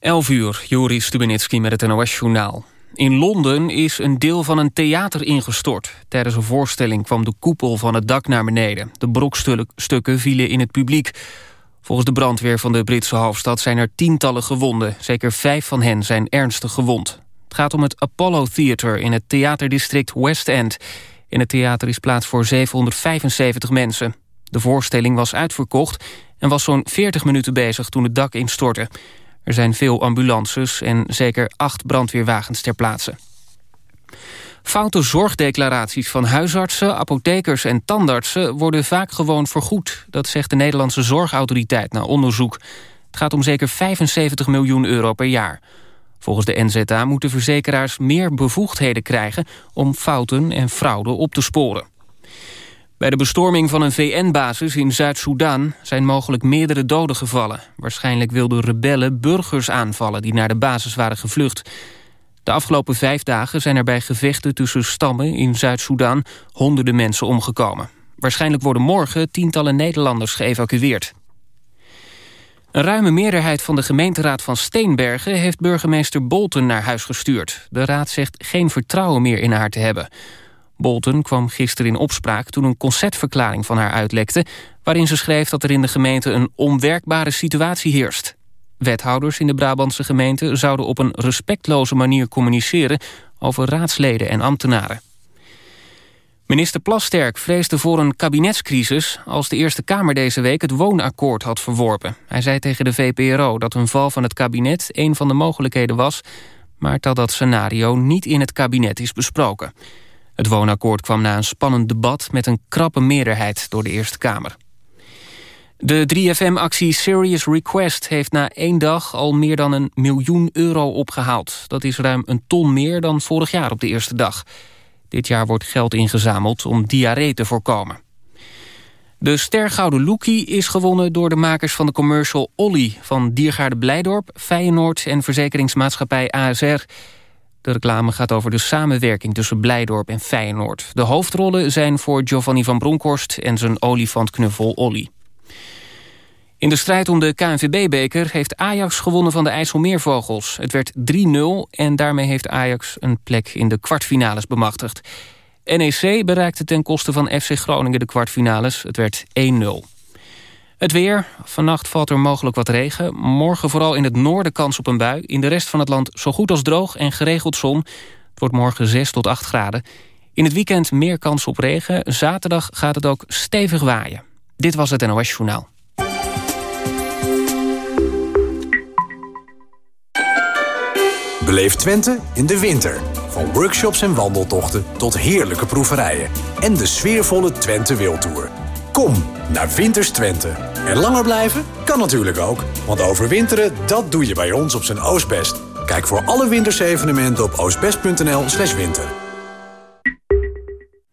11 uur, Joris Stubenitski met het NOS-journaal. In Londen is een deel van een theater ingestort. Tijdens een voorstelling kwam de koepel van het dak naar beneden. De brokstukken vielen in het publiek. Volgens de brandweer van de Britse hoofdstad zijn er tientallen gewonden. Zeker vijf van hen zijn ernstig gewond. Het gaat om het Apollo Theater in het theaterdistrict West End. In het theater is plaats voor 775 mensen. De voorstelling was uitverkocht en was zo'n 40 minuten bezig toen het dak instortte. Er zijn veel ambulances en zeker acht brandweerwagens ter plaatse. Foute zorgdeclaraties van huisartsen, apothekers en tandartsen... worden vaak gewoon vergoed. Dat zegt de Nederlandse Zorgautoriteit na onderzoek. Het gaat om zeker 75 miljoen euro per jaar. Volgens de NZA moeten verzekeraars meer bevoegdheden krijgen... om fouten en fraude op te sporen. Bij de bestorming van een VN-basis in Zuid-Soedan zijn mogelijk meerdere doden gevallen. Waarschijnlijk wilden rebellen burgers aanvallen die naar de basis waren gevlucht. De afgelopen vijf dagen zijn er bij gevechten tussen stammen in Zuid-Soedan honderden mensen omgekomen. Waarschijnlijk worden morgen tientallen Nederlanders geëvacueerd. Een ruime meerderheid van de gemeenteraad van Steenbergen... heeft burgemeester Bolten naar huis gestuurd. De raad zegt geen vertrouwen meer in haar te hebben. Bolton kwam gisteren in opspraak toen een concertverklaring van haar uitlekte... waarin ze schreef dat er in de gemeente een onwerkbare situatie heerst. Wethouders in de Brabantse gemeente zouden op een respectloze manier communiceren... over raadsleden en ambtenaren. Minister Plasterk vreesde voor een kabinetscrisis... als de Eerste Kamer deze week het woonakkoord had verworpen. Hij zei tegen de VPRO dat een val van het kabinet... een van de mogelijkheden was... maar dat dat scenario niet in het kabinet is besproken... Het woonakkoord kwam na een spannend debat met een krappe meerderheid door de Eerste Kamer. De 3FM-actie Serious Request heeft na één dag al meer dan een miljoen euro opgehaald. Dat is ruim een ton meer dan vorig jaar op de eerste dag. Dit jaar wordt geld ingezameld om diarree te voorkomen. De stergouden Loekie is gewonnen door de makers van de commercial Olly... van Diergaarde Blijdorp, Feyenoord en verzekeringsmaatschappij ASR... De reclame gaat over de samenwerking tussen Blijdorp en Feyenoord. De hoofdrollen zijn voor Giovanni van Bronckhorst en zijn olifantknuffel Olly. In de strijd om de KNVB-beker heeft Ajax gewonnen van de IJsselmeervogels. Het werd 3-0 en daarmee heeft Ajax een plek in de kwartfinales bemachtigd. NEC bereikte ten koste van FC Groningen de kwartfinales. Het werd 1-0. Het weer. Vannacht valt er mogelijk wat regen. Morgen vooral in het noorden kans op een bui. In de rest van het land zo goed als droog en geregeld zon. Het wordt morgen 6 tot 8 graden. In het weekend meer kans op regen. Zaterdag gaat het ook stevig waaien. Dit was het NOS Journaal. Beleef Twente in de winter. Van workshops en wandeltochten tot heerlijke proeverijen. En de sfeervolle Twente Wildtour. Kom naar Winters Twente. En langer blijven? Kan natuurlijk ook. Want overwinteren, dat doe je bij ons op zijn Oostbest. Kijk voor alle wintersevenementen op oostbest.nl slash winter.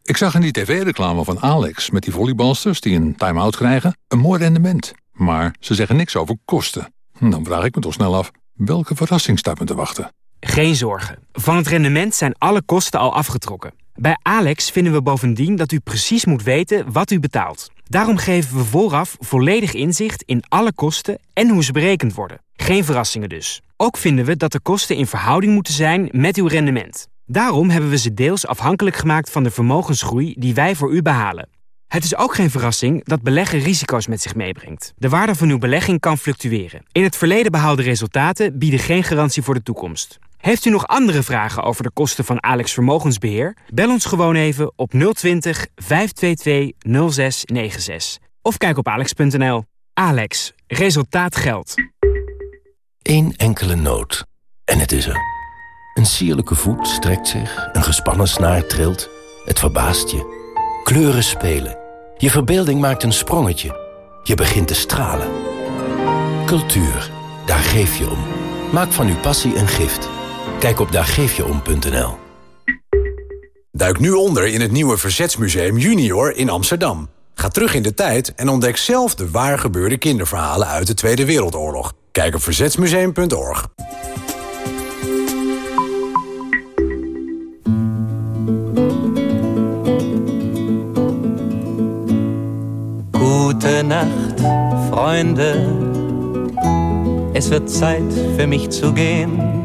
Ik zag in die tv-reclame van Alex met die volleybalsters die een time-out krijgen... een mooi rendement. Maar ze zeggen niks over kosten. Dan vraag ik me toch snel af, welke verrassing staat me te wachten? Geen zorgen. Van het rendement zijn alle kosten al afgetrokken. Bij Alex vinden we bovendien dat u precies moet weten wat u betaalt. Daarom geven we vooraf volledig inzicht in alle kosten en hoe ze berekend worden. Geen verrassingen dus. Ook vinden we dat de kosten in verhouding moeten zijn met uw rendement. Daarom hebben we ze deels afhankelijk gemaakt van de vermogensgroei die wij voor u behalen. Het is ook geen verrassing dat beleggen risico's met zich meebrengt. De waarde van uw belegging kan fluctueren. In het verleden behaalde resultaten bieden geen garantie voor de toekomst. Heeft u nog andere vragen over de kosten van Alex Vermogensbeheer? Bel ons gewoon even op 020 522 0696. Of kijk op alex.nl. Alex, resultaat geldt. Eén enkele noot. En het is er. Een sierlijke voet strekt zich, een gespannen snaar trilt. Het verbaast je. Kleuren spelen. Je verbeelding maakt een sprongetje. Je begint te stralen. Cultuur, daar geef je om. Maak van uw passie een gift. Kijk op daargeefjeom.nl. Duik nu onder in het nieuwe Verzetsmuseum Junior in Amsterdam. Ga terug in de tijd en ontdek zelf de waar gebeurde kinderverhalen uit de Tweede Wereldoorlog. Kijk op verzetsmuseum.org. Gute Nacht, Freunde. es wird Zeit für mich zu gehen.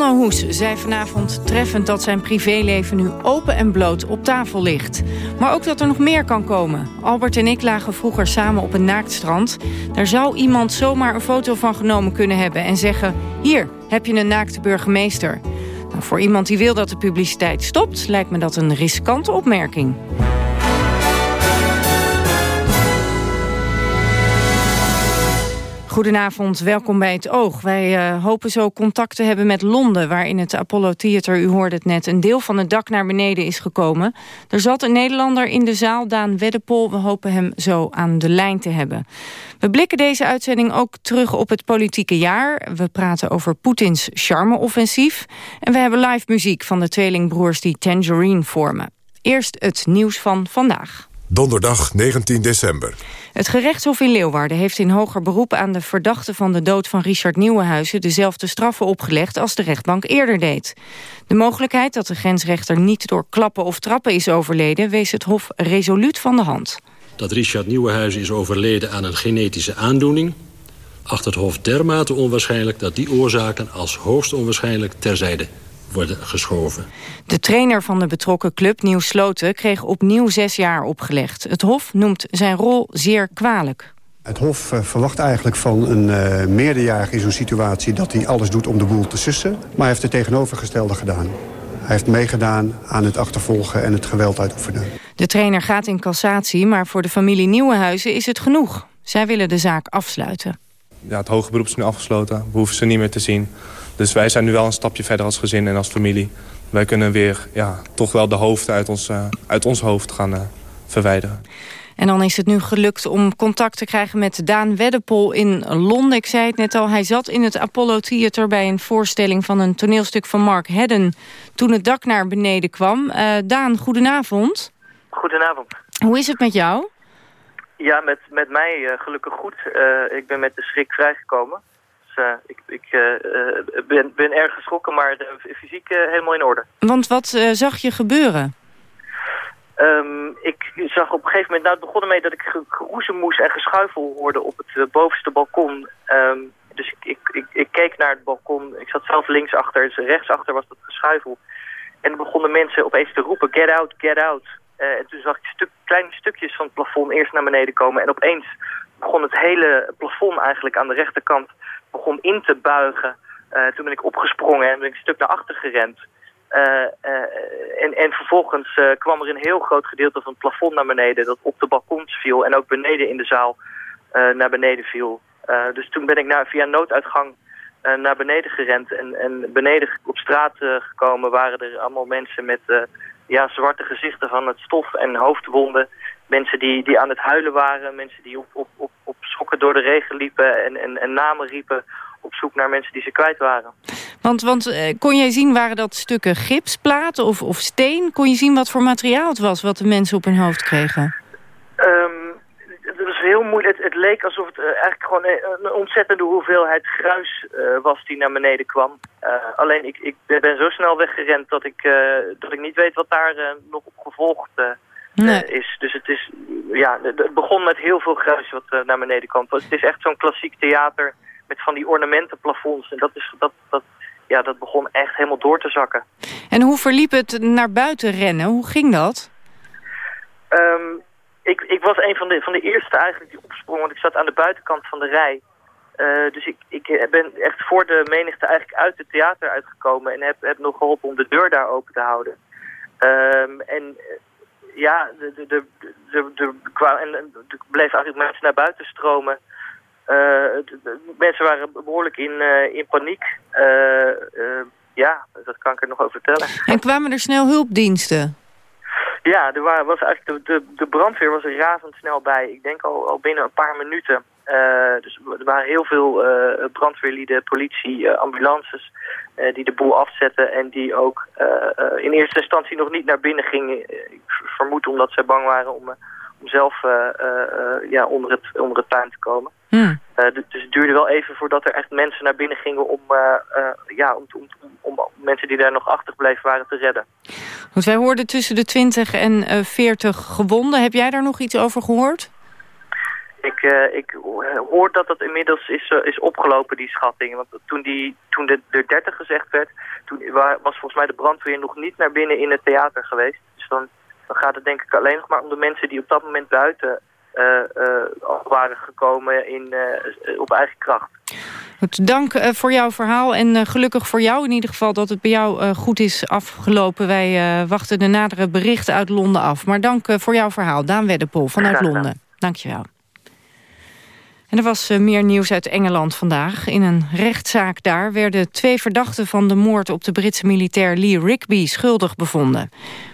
Onno Hoes zei vanavond treffend dat zijn privéleven nu open en bloot op tafel ligt. Maar ook dat er nog meer kan komen. Albert en ik lagen vroeger samen op een naaktstrand. Daar zou iemand zomaar een foto van genomen kunnen hebben en zeggen... hier, heb je een naakte burgemeester. Nou, voor iemand die wil dat de publiciteit stopt... lijkt me dat een riskante opmerking. Goedenavond, welkom bij het Oog. Wij uh, hopen zo contact te hebben met Londen... waar in het Apollo Theater, u hoorde het net... een deel van het dak naar beneden is gekomen. Er zat een Nederlander in de zaal, Daan Weddepol. We hopen hem zo aan de lijn te hebben. We blikken deze uitzending ook terug op het politieke jaar. We praten over Poetins charme-offensief. En we hebben live muziek van de tweelingbroers die Tangerine vormen. Eerst het nieuws van vandaag. Donderdag 19 december. Het gerechtshof in Leeuwarden heeft in hoger beroep aan de verdachte van de dood van Richard Nieuwenhuizen dezelfde straffen opgelegd als de rechtbank eerder deed. De mogelijkheid dat de grensrechter niet door klappen of trappen is overleden wees het hof resoluut van de hand. Dat Richard Nieuwenhuizen is overleden aan een genetische aandoening acht het hof dermate onwaarschijnlijk dat die oorzaken als hoogst onwaarschijnlijk terzijde worden geschoven. De trainer van de betrokken club, Nieuw Sloten, kreeg opnieuw zes jaar opgelegd. Het Hof noemt zijn rol zeer kwalijk. Het Hof uh, verwacht eigenlijk van een uh, meerderjarige in zo'n situatie... dat hij alles doet om de boel te sussen. Maar hij heeft het tegenovergestelde gedaan. Hij heeft meegedaan aan het achtervolgen en het geweld uitoefenen. De trainer gaat in cassatie, maar voor de familie Nieuwenhuizen is het genoeg. Zij willen de zaak afsluiten. Ja, het hoge beroep is nu afgesloten. We hoeven ze niet meer te zien. Dus wij zijn nu wel een stapje verder als gezin en als familie. Wij kunnen weer ja, toch wel de hoofden uit ons, uh, uit ons hoofd gaan uh, verwijderen. En dan is het nu gelukt om contact te krijgen met Daan Weddepol in Londen. Ik zei het net al, hij zat in het Apollo Theater... bij een voorstelling van een toneelstuk van Mark Hedden... toen het dak naar beneden kwam. Uh, Daan, goedenavond. Goedenavond. Hoe is het met jou? Ja, met, met mij uh, gelukkig goed. Uh, ik ben met de schrik vrijgekomen. Uh, ik, ik ben, ben erg geschrokken, maar de, fysiek helemaal in orde. Want wat zag je gebeuren? Um, ik zag op een gegeven moment, nou het begon ermee dat ik geroezemoes en geschuifel hoorde op het bovenste balkon. Um, dus ik, ik, ik, ik, keek naar het balkon, ik zat zelf linksachter, dus rechtsachter was dat geschuifel. En dan begonnen mensen opeens te roepen, get out, get out. Uh, en toen zag ik stuk, kleine stukjes van het plafond eerst naar beneden komen. En opeens begon het hele plafond eigenlijk aan de rechterkant begon in te buigen. Uh, toen ben ik opgesprongen en ben ik een stuk naar achter gerend. Uh, en, en vervolgens kwam er een heel groot gedeelte van het plafond naar beneden... dat op de balkons viel en ook beneden in de zaal naar beneden viel. dus toen ben ik naar, via een nooduitgang naar beneden gerend. En, en beneden op straat gekomen waren er allemaal mensen met ja, zwarte gezichten van het stof en hoofdwonden. Mensen die, die aan het huilen waren, mensen die op, op, op, door de regen liepen en, en, en namen riepen op zoek naar mensen die ze kwijt waren. Want, want eh, kon jij zien, waren dat stukken gipsplaten of, of steen? Kon je zien wat voor materiaal het was wat de mensen op hun hoofd kregen? Um, het was heel moeilijk. Het, het leek alsof het uh, eigenlijk gewoon een, een, ontzettende hoeveelheid gruis uh, was die naar beneden kwam. Uh, alleen ik, ik ben zo snel weggerend dat ik, dat ik niet weet wat daar nog op gevolgd nee. is. Dus het is, ja, het begon met heel veel gruis wat naar beneden kwam. Het is echt zo'n klassiek theater met van die ornamentenplafonds. En dat, is, dat, dat, ja, dat begon echt helemaal door te zakken. En hoe verliep het naar buiten rennen? Hoe ging dat? Um, ik, ik was een van de, van de eerste eigenlijk die opsprong, want ik zat aan de buitenkant van de rij. Uh, dus ik, ik ben echt voor de menigte eigenlijk uit het theater uitgekomen en heb, heb nog geholpen om de deur daar open te houden. Um, en ja, de, de, de, de, en er bleef eigenlijk mensen naar buiten stromen. De, mensen waren behoorlijk in, uh, in paniek. ja, dat kan ik er nog over vertellen. En kwamen er snel hulpdiensten? Ja, er was eigenlijk de, de, de brandweer was er razendsnel bij. Ik denk al, al binnen een paar minuten. Dus er waren heel veel brandweerlieden, politie, ambulances die de boel afzetten en die ook in eerste instantie nog niet naar binnen gingen. Ik vermoed omdat zij bang waren om, om zelf ja, onder, het, onder het tuin te komen. Hmm. dus het duurde wel even voordat er echt mensen naar binnen gingen om, ja, om, om, om, om, mensen die daar nog achtergebleven waren te redden. Want wij hoorden tussen de 20 en 40 gewonden. Heb jij daar nog iets over gehoord? Ik, uh, ik hoor dat dat inmiddels is, uh, is opgelopen, die schatting. Want toen, die, toen de, de 30 gezegd werd, toen was volgens mij de brandweer nog niet naar binnen in het theater geweest. Dus dan, dan gaat het denk ik alleen nog maar om de mensen die op dat moment buiten uh, waren gekomen in, op eigen kracht. Goed, dank voor jouw verhaal en gelukkig voor jou in ieder geval dat het bij jou goed is afgelopen. Wij wachten de nadere berichten uit Londen af. Maar dank voor jouw verhaal, Daan Weddepol vanuit Londen. Dank je wel. En er was eh, meer nieuws uit Engeland vandaag. In een rechtszaak daar werden twee verdachten van de moord op de Britse militair Lee Rigby schuldig bevonden.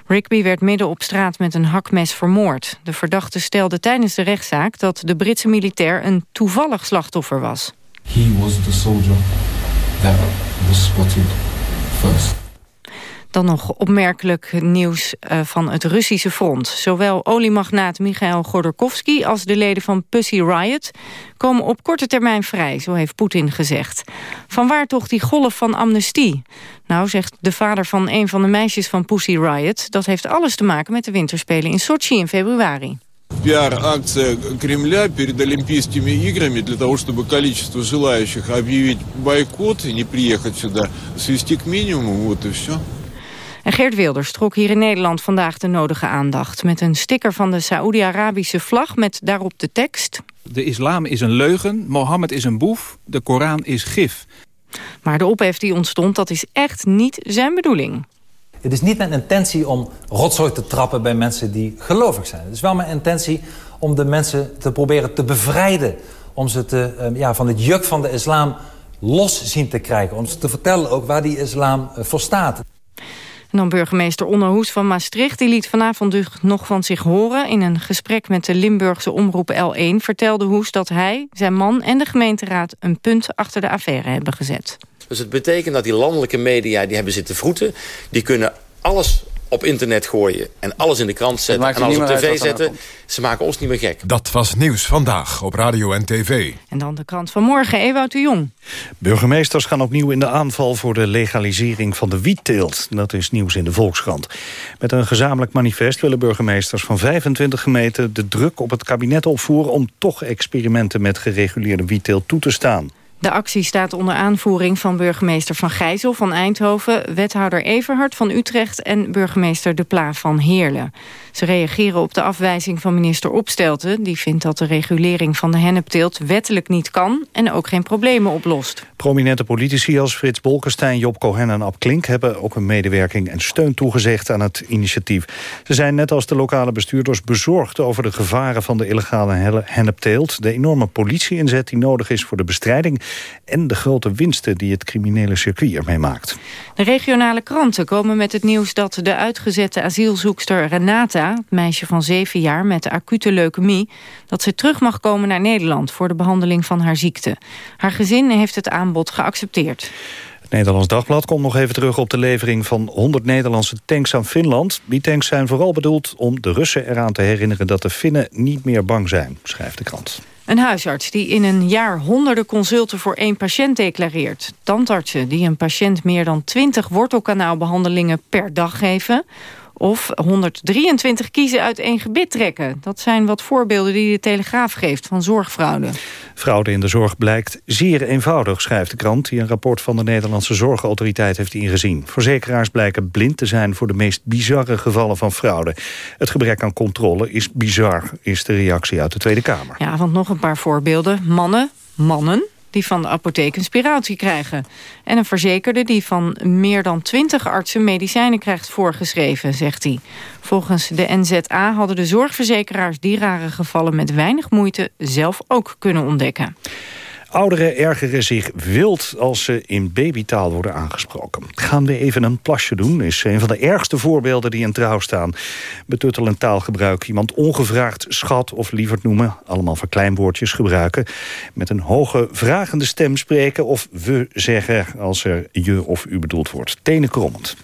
Rigby werd midden op straat met een hakmes vermoord. De verdachte stelde tijdens de rechtszaak dat de Britse militair een toevallig slachtoffer was. He was the soldier that was spotted first. Dan nog opmerkelijk nieuws uh, van het Russische front. Zowel oliemagnaat Michail Godorkovsky als de leden van Pussy Riot... komen op korte termijn vrij, zo heeft Poetin gezegd. Vanwaar toch die golf van amnestie? Nou, zegt de vader van een van de meisjes van Pussy Riot... dat heeft alles te maken met de winterspelen in Sochi in februari. пиар-акция Кремля перед Олимпийскими играми для того, чтобы количество желающих объявить бойкот и не приехать сюда, свести к минимуму, вот и все. En Geert Wilders trok hier in Nederland vandaag de nodige aandacht... met een sticker van de Saoedi-Arabische vlag met daarop de tekst... De islam is een leugen, Mohammed is een boef, de Koran is gif. Maar de ophef die ontstond, dat is echt niet zijn bedoeling. Het is niet mijn intentie om rotzooi te trappen bij mensen die gelovig zijn. Het is wel mijn intentie om de mensen te proberen te bevrijden. Om ze te, ehm, ja, van het juk van de islam los zien te krijgen. Om ze te vertellen ook waar die islam eh, voor staat. En dan burgemeester Onno Hoes van Maastricht... die liet vanavond dus nog van zich horen. In een gesprek met de Limburgse omroep L1 vertelde Hoes dat hij, zijn man en de gemeenteraad... een punt achter de affaire hebben gezet. Dus het betekent dat die landelijke media die hebben zitten vroeten... die kunnen alles op internet gooien en alles in de krant zetten... en alles op tv zetten, ze maken ons niet meer gek. Dat was Nieuws Vandaag op Radio en TV. En dan de krant van morgen, Ewout de Jong. Burgemeesters gaan opnieuw in de aanval voor de legalisering van de wietteelt. Dat is nieuws in de Volkskrant. Met een gezamenlijk manifest willen burgemeesters van 25 gemeenten... de druk op het kabinet opvoeren om toch experimenten met gereguleerde wietteelt toe te staan. De actie staat onder aanvoering van burgemeester Van Gijzel van Eindhoven... wethouder Everhard van Utrecht en burgemeester De Pla van Heerlen. Ze reageren op de afwijzing van minister Opstelten... die vindt dat de regulering van de hennepteelt wettelijk niet kan... en ook geen problemen oplost. Prominente politici als Frits Bolkestein, Job Cohen en Ab Klink... hebben ook een medewerking en steun toegezegd aan het initiatief. Ze zijn net als de lokale bestuurders bezorgd... over de gevaren van de illegale hennepteelt... de enorme politieinzet die nodig is voor de bestrijding... en de grote winsten die het criminele circuit ermee maakt. De regionale kranten komen met het nieuws dat de uitgezette asielzoekster Renata het meisje van zeven jaar met acute leukemie... dat ze terug mag komen naar Nederland voor de behandeling van haar ziekte. Haar gezin heeft het aanbod geaccepteerd. Het Nederlands Dagblad komt nog even terug op de levering van 100 Nederlandse tanks aan Finland. Die tanks zijn vooral bedoeld om de Russen eraan te herinneren dat de Finnen niet meer bang zijn, schrijft de krant. Een huisarts die in een jaar honderden consulten voor één patiënt declareert. Tandartsen die een patiënt meer dan 20 wortelkanaalbehandelingen per dag geven of 123 kiezen uit één gebit trekken. Dat zijn wat voorbeelden die de Telegraaf geeft van zorgfraude. Fraude in de zorg blijkt zeer eenvoudig, schrijft de krant... die een rapport van de Nederlandse Zorgautoriteit heeft ingezien. Verzekeraars blijken blind te zijn voor de meest bizarre gevallen van fraude. Het gebrek aan controle is bizar, is de reactie uit de Tweede Kamer. Ja, want nog een paar voorbeelden. Mannen, mannen die van de apotheek een spiratie krijgen. En een verzekerde die van meer dan 20 artsen medicijnen krijgt voorgeschreven, zegt hij. Volgens de NZA hadden de zorgverzekeraars die rare gevallen met weinig moeite zelf ook kunnen ontdekken. Ouderen ergeren zich wild als ze in babytaal worden aangesproken. Gaan we even een plasje doen, is een van de ergste voorbeelden die in trouw staan. Betuttelend taalgebruik, iemand ongevraagd schat of liever noemen... allemaal verkleinwoordjes gebruiken, met een hoge vragende stem spreken... of we zeggen als er je of u bedoeld wordt. Tenenkrommend.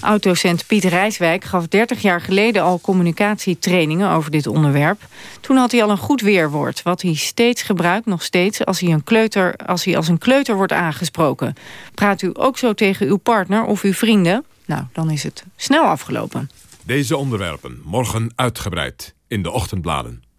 Autocent Piet Rijswijk gaf 30 jaar geleden al communicatietrainingen over dit onderwerp. Toen had hij al een goed weerwoord, wat hij steeds gebruikt, nog steeds, als hij, een kleuter, als hij als een kleuter wordt aangesproken. Praat u ook zo tegen uw partner of uw vrienden? Nou, dan is het snel afgelopen. Deze onderwerpen morgen uitgebreid in de ochtendbladen.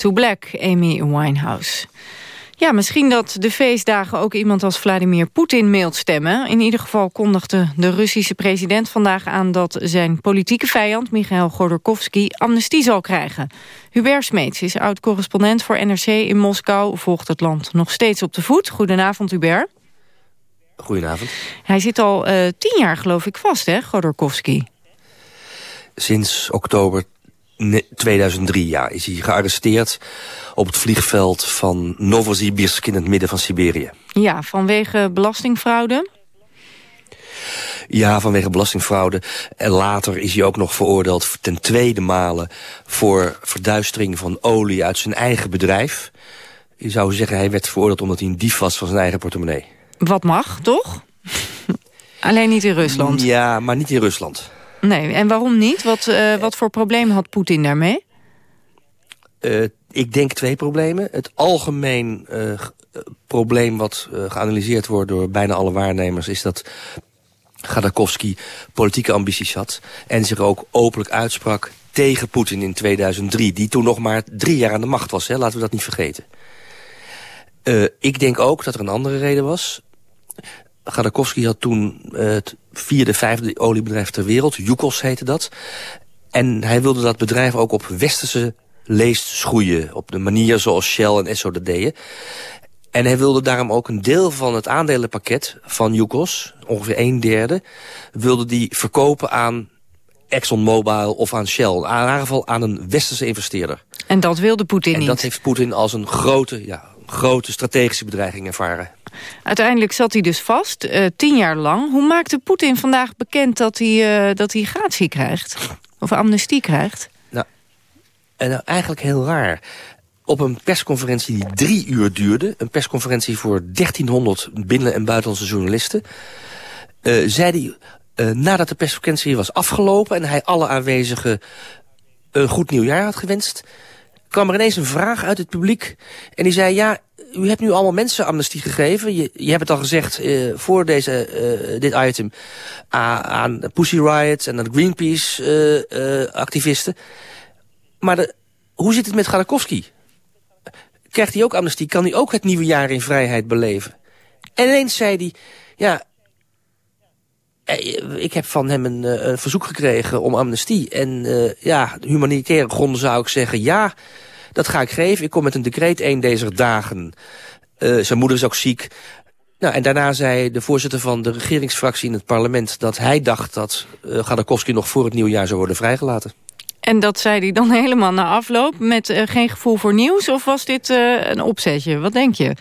To Black, Amy Winehouse. Ja, misschien dat de feestdagen ook iemand als Vladimir Poetin mailt stemmen. In ieder geval kondigde de Russische president vandaag aan... dat zijn politieke vijand, Michael Godorkovsky, amnestie zal krijgen. Hubert Smeets is oud-correspondent voor NRC in Moskou... volgt het land nog steeds op de voet. Goedenavond, Hubert. Goedenavond. Hij zit al uh, tien jaar, geloof ik, vast, hè, Godorkovsky? Sinds oktober 2003 ja, is hij gearresteerd op het vliegveld van Novosibirsk in het midden van Siberië. Ja, vanwege belastingfraude? Ja, vanwege belastingfraude. En later is hij ook nog veroordeeld ten tweede male... voor verduistering van olie uit zijn eigen bedrijf. Je zou zeggen, hij werd veroordeeld omdat hij een dief was van zijn eigen portemonnee. Wat mag, toch? Alleen niet in Rusland. Ja, maar niet in Rusland. Nee, en waarom niet? Wat, uh, wat voor probleem had Poetin daarmee? Uh, ik denk twee problemen. Het algemeen uh, probleem wat geanalyseerd wordt door bijna alle waarnemers... is dat Gadakowski politieke ambities had... en zich ook openlijk uitsprak tegen Poetin in 2003... die toen nog maar drie jaar aan de macht was. Hè? Laten we dat niet vergeten. ik denk ook dat er een andere reden was. Gadakowski had toen het vierde, vijfde oliebedrijf ter wereld. Yukos heette dat. En hij wilde dat bedrijf ook op westerse leest schroeien. Op de manier zoals Shell en Esso dat deden. En hij wilde daarom ook een deel van het aandelenpakket van Yukos, ongeveer een derde, wilde die verkopen aan ExxonMobil of aan Shell. In ieder geval aan een westerse investeerder. En dat wilde Poetin niet? En dat heeft Poetin als een grote, ja, grote strategische bedreiging ervaren. Uiteindelijk zat hij dus vast, uh, tien jaar lang. Hoe maakte Poetin vandaag bekend dat hij, uh, dat hij gratie krijgt? Of amnestie krijgt? Nou, nou, eigenlijk heel raar. Op een persconferentie die drie uur duurde... een persconferentie voor 1300 binnen- en buitenlandse journalisten... Zei hij nadat de persvakantie was afgelopen... en hij alle aanwezigen een goed nieuwjaar had gewenst... kwam er ineens een vraag uit het publiek. En die zei, ja, u hebt nu allemaal mensen amnestie gegeven. Je, je hebt het al gezegd uh, voor deze, uh, dit item aan, aan Pussy Riot en aan Greenpeace-activisten. maar de, hoe zit het met Garakowski? Krijgt hij ook amnestie? Kan hij ook het nieuwe jaar in vrijheid beleven? En ineens zei hij, ja, ik heb van hem een, een verzoek gekregen om amnestie. En ja, humanitaire gronden zou ik zeggen, ja... Dat ga ik geven. Ik kom met een decreet één deze dagen. Uh, zijn moeder is ook ziek. Nou, en daarna zei de voorzitter van de regeringsfractie in het parlement... dat hij dacht dat uh, Gadakowski nog voor het nieuwjaar zou worden vrijgelaten. En dat zei hij dan helemaal na afloop met uh, geen gevoel voor nieuws? Of was dit uh, een opzetje? Wat denk je?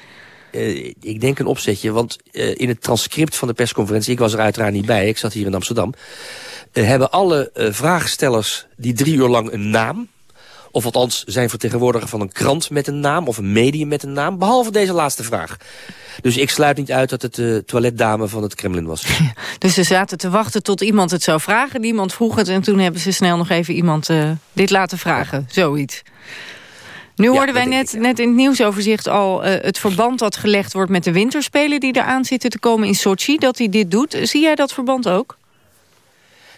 Uh, ik denk een opzetje, want in het transcript van de persconferentie... ik was er uiteraard niet bij, ik zat hier in Amsterdam... hebben alle vraagstellers die drie uur lang een naam of althans zijn vertegenwoordiger van een krant met een naam... of een medium met een naam, behalve deze laatste vraag. Dus ik sluit niet uit dat het de toiletdame van het Kremlin was. dus ze zaten te wachten tot iemand het zou vragen. Niemand vroeg het en toen hebben ze snel nog even iemand uh, dit laten vragen. Zoiets. Nu ja, hoorden wij net, net in het nieuwsoverzicht al uh, het verband dat gelegd wordt met de winterspelen die eraan zitten te komen in Sochi, dat hij dit doet. Zie jij dat verband ook?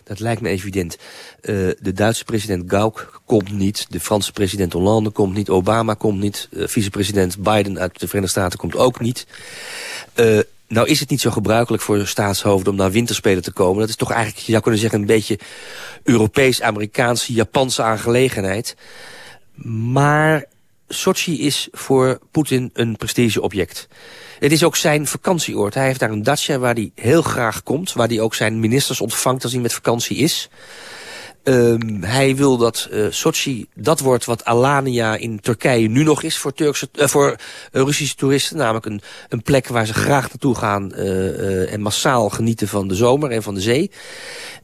Dat lijkt me evident. Uh, de Duitse president Gauck komt niet. De Franse president Hollande komt niet. Obama komt niet. Uh, vicepresident Biden uit de Verenigde Staten komt ook niet. Uh, nou is het niet zo gebruikelijk voor staatshoofden om naar winterspelen te komen. Dat is toch eigenlijk, je zou kunnen zeggen, een beetje Europees-Amerikaanse, Japanse aangelegenheid. Maar Sochi is voor Poetin een prestigeobject. Het is ook zijn vakantieoord. Hij heeft daar een dacha waar hij heel graag komt. Waar hij ook zijn ministers ontvangt als hij met vakantie is. Um, hij wil dat uh, Sochi dat wordt wat Alania in Turkije nu nog is voor, Turkse, uh, voor uh, Russische toeristen. Namelijk een, een plek waar ze graag naartoe gaan en massaal genieten van de zomer en van de zee.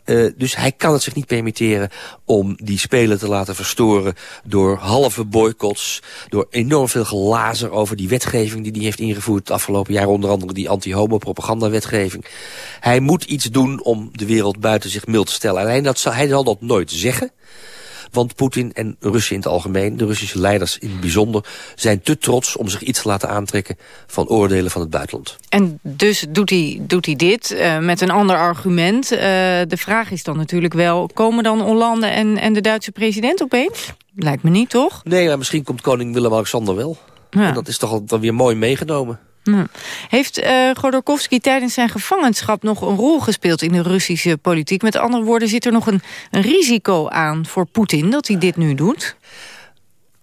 Uh, dus hij kan het zich niet permitteren om die spelen te laten verstoren... door halve boycotts, door enorm veel gelazer over die wetgeving... die hij heeft ingevoerd het afgelopen jaar. Onder andere die anti-homo-propaganda-wetgeving. Hij moet iets doen om de wereld buiten zich mild te stellen. Alleen dat zal, hij zal dat nooit zeggen... Want Poetin en Russen in het algemeen, de Russische leiders in het bijzonder... zijn te trots om zich iets te laten aantrekken van oordelen van het buitenland. En dus doet hij, doet hij dit uh, met een ander argument. Uh, de vraag is dan natuurlijk wel, komen dan Hollande en, en de Duitse president opeens? Lijkt me niet, toch? Nee, maar misschien komt koning Willem-Alexander wel. Ja. En dat is toch dan weer mooi meegenomen. Heeft uh, Godorkovsky tijdens zijn gevangenschap nog een rol gespeeld in de Russische politiek? Met andere woorden, zit er nog een, een risico aan voor Poetin dat hij dit nu doet?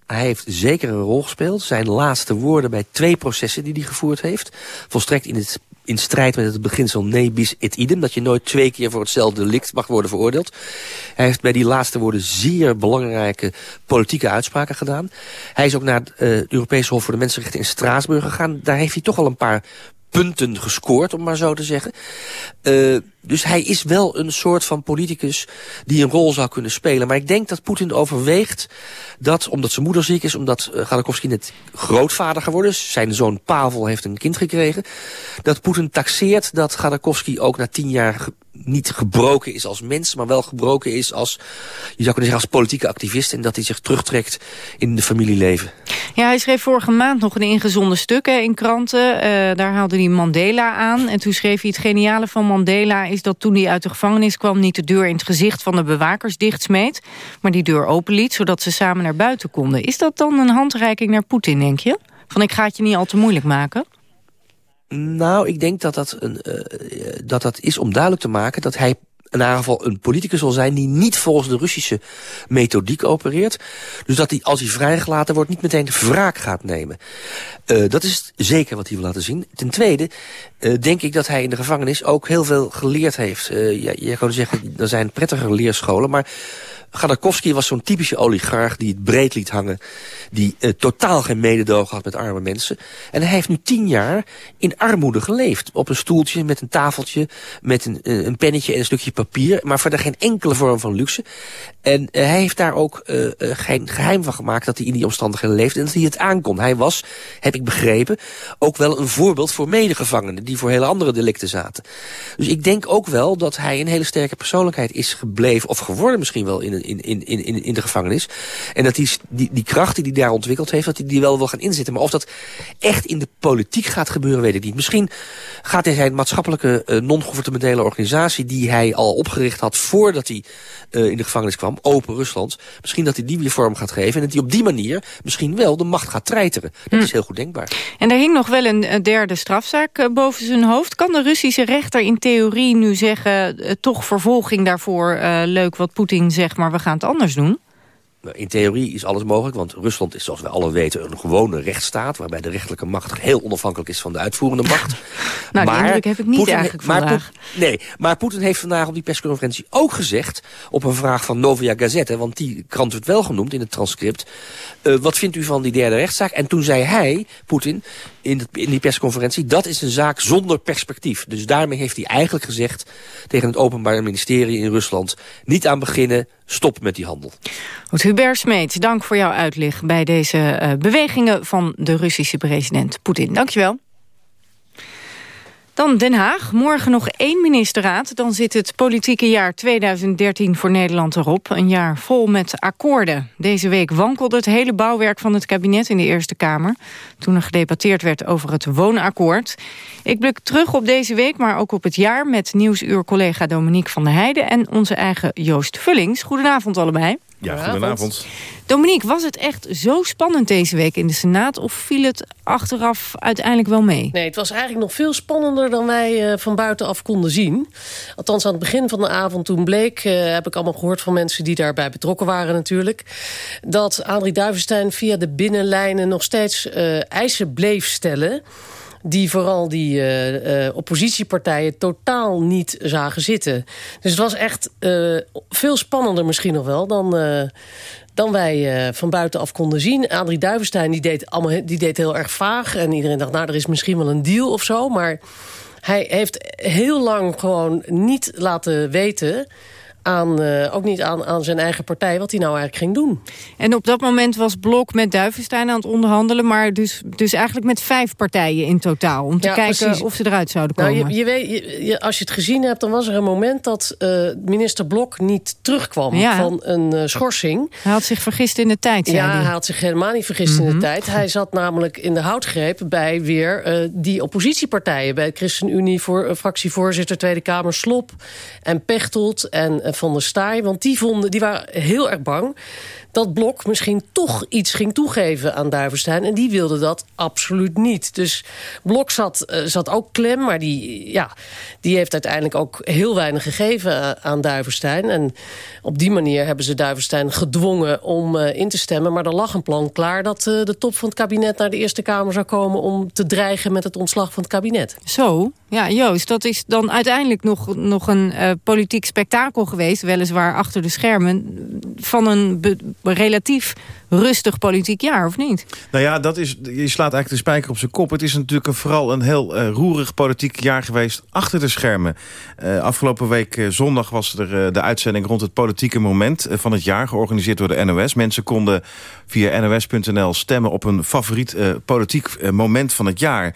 Hij heeft zeker een rol gespeeld. Zijn laatste woorden bij twee processen die hij gevoerd heeft... volstrekt in het in strijd met het beginsel ne bis et idem... dat je nooit twee keer voor hetzelfde delict mag worden veroordeeld. Hij heeft bij die laatste woorden zeer belangrijke politieke uitspraken gedaan. Hij is ook naar het uh, Europese Hof voor de Mensenrechten in Straatsburg gegaan. Daar heeft hij toch al een paar punten gescoord, om maar zo te zeggen. Uh, dus hij is wel een soort van politicus die een rol zou kunnen spelen. Maar ik denk dat Poetin overweegt dat, omdat zijn moeder ziek is... omdat uh, net grootvader geworden is... zijn zoon Pavel heeft een kind gekregen... dat Poetin taxeert dat Galakowski ook na tien jaar niet gebroken is als mens... maar wel gebroken is als, je zou kunnen zeggen, als politieke activist... en dat hij zich terugtrekt in de familieleven. Ja, hij schreef vorige maand nog een ingezonden stuk hè, in kranten. Uh, daar haalde hij Mandela aan. En toen schreef hij het geniale van Mandela is dat toen hij uit de gevangenis kwam... niet de deur in het gezicht van de bewakers dichtsmeet... maar die deur openliet, zodat ze samen naar buiten konden. Is dat dan een handreiking naar Poetin, denk je? Van ik ga het je niet al te moeilijk maken? Nou, ik denk dat dat, een, uh, dat dat is om duidelijk te maken... dat hij in ieder geval een politicus zal zijn... die niet volgens de Russische methodiek opereert. Dus dat hij, als hij vrijgelaten wordt, niet meteen wraak gaat nemen. Uh, dat is zeker wat hij wil laten zien. Ten tweede denk ik dat hij in de gevangenis ook heel veel geleerd heeft. Uh, je kan zeggen, er zijn prettige leerscholen, maar... Gadakowski was zo'n typische oligarch die het breed liet hangen. Die uh, totaal geen mededogen had met arme mensen. En hij heeft nu tien jaar in armoede geleefd. Op een stoeltje, met een tafeltje, met een, uh, een pennetje en een stukje papier. Maar verder geen enkele vorm van luxe. En uh, hij heeft daar ook geen geheim van gemaakt dat hij in die omstandigheden leeft. En dat hij het aankon. Hij was, heb ik begrepen, ook wel een voorbeeld voor medegevangenen. Die voor hele andere delicten zaten. Dus ik denk ook wel dat hij een hele sterke persoonlijkheid is gebleven. Of geworden misschien wel in, in, in, in, in de gevangenis. En dat die, die, die kracht die hij ontwikkeld heeft, dat hij die wel wil gaan inzetten. Maar of dat echt in de politiek gaat gebeuren, weet ik niet. Misschien gaat hij zijn maatschappelijke uh, non-governementele organisatie... die hij al opgericht had voordat hij uh, in de gevangenis kwam, Open Rusland... misschien dat hij die weer vorm gaat geven... en dat hij op die manier misschien wel de macht gaat treiteren. Dat hm. is heel goed denkbaar. En er hing nog wel een derde strafzaak uh, boven zijn hoofd. Kan de Russische rechter in theorie nu zeggen... toch vervolging daarvoor, leuk wat Poetin zegt... maar we gaan het anders doen? Nou, in theorie is alles mogelijk, want Rusland is zoals we alle weten een gewone rechtsstaat... waarbij de rechterlijke macht heel onafhankelijk is van de uitvoerende macht. nou, maar, die indruk heb ik niet Putin, eigenlijk maar Nee, maar Poetin heeft vandaag op die persconferentie ook gezegd... op een vraag van Novia Gazette, want die krant werd wel genoemd in het transcript... Uh, wat vindt u van die derde rechtszaak? En toen zei hij, Poetin, in, in die persconferentie... dat is een zaak zonder perspectief. Dus daarmee heeft hij eigenlijk gezegd tegen het Openbaar Ministerie in Rusland... niet aan beginnen, stop met die handel. Goed, Hubert Smeet, dank voor jouw uitleg bij deze uh, bewegingen van de Russische president Poetin. Dankjewel. Dan Den Haag. Morgen nog één ministerraad. Dan zit het politieke jaar 2013 voor Nederland erop. Een jaar vol met akkoorden. Deze week wankelde het hele bouwwerk van het kabinet in de Eerste Kamer. Toen er gedebatteerd werd over het woonakkoord. Ik blik terug op deze week, maar ook op het jaar... met Nieuwsuur-collega Dominique van der Heijden... en onze eigen Joost Vullings. Goedenavond allebei. Ja, goedenavond. Dominique, was het echt zo spannend deze week in de Senaat... of viel het achteraf uiteindelijk wel mee? Nee, het was eigenlijk nog veel spannender dan wij uh, van buitenaf konden zien. Althans, aan het begin van de avond toen bleek... Uh, heb ik allemaal gehoord van mensen die daarbij betrokken waren natuurlijk... dat Adrie Duivenstein via de binnenlijnen nog steeds uh, eisen bleef stellen die vooral die uh, uh, oppositiepartijen totaal niet zagen zitten. Dus het was echt uh, veel spannender misschien nog wel dan, dan wij van buitenaf konden zien. Adrie Duivenstein die deed, allemaal, die deed heel erg vaag. En iedereen dacht, nou, er is misschien wel een deal of zo. Maar hij heeft heel lang gewoon niet laten weten aan, uh, ook niet aan, aan zijn eigen partij wat hij nou eigenlijk ging doen. En op dat moment was Blok met Duivenstein aan het onderhandelen... maar dus, dus eigenlijk met vijf partijen in totaal... om te ja, kijken precies. of ze eruit zouden komen. Nou, je, je weet, je, als je het gezien hebt, dan was er een moment... dat uh, minister Blok niet terugkwam ja. van een uh, schorsing. Hij had zich vergist in de tijd, Ja, hij. hij had zich helemaal niet vergist mm -hmm. in de mhm. tijd. Hij zat namelijk in de houtgreep bij weer die oppositiepartijen... bij ChristenUnie, voor, fractievoorzitter Tweede Kamer Slop... en Pechtold en van der Staaij. Want die, vonden, die waren heel erg bang dat Blok misschien toch iets ging toegeven aan Duivenstein. En die wilde dat absoluut niet. Dus Blok zat, uh, zat ook klem, maar die, ja, die heeft uiteindelijk ook heel weinig gegeven aan Duivenstein. En op die manier hebben ze Duivenstein gedwongen om uh, in te stemmen. Maar er lag een plan klaar dat de top van het kabinet naar de Eerste Kamer zou komen... om te dreigen met het ontslag van het kabinet. Zo, ja Joost, dat is dan uiteindelijk nog, nog een politiek spektakel geweest... weliswaar achter de schermen, van een relatief rustig politiek jaar, of niet? Nou ja, dat is, je slaat eigenlijk de spijker op zijn kop. Het is natuurlijk vooral een heel uh, roerig politiek jaar geweest achter de schermen. Uh, afgelopen week uh, zondag was er de uitzending rond het politieke moment van het jaar... georganiseerd door de NOS. Mensen konden via nos.nl stemmen op een favoriet politiek moment van het jaar...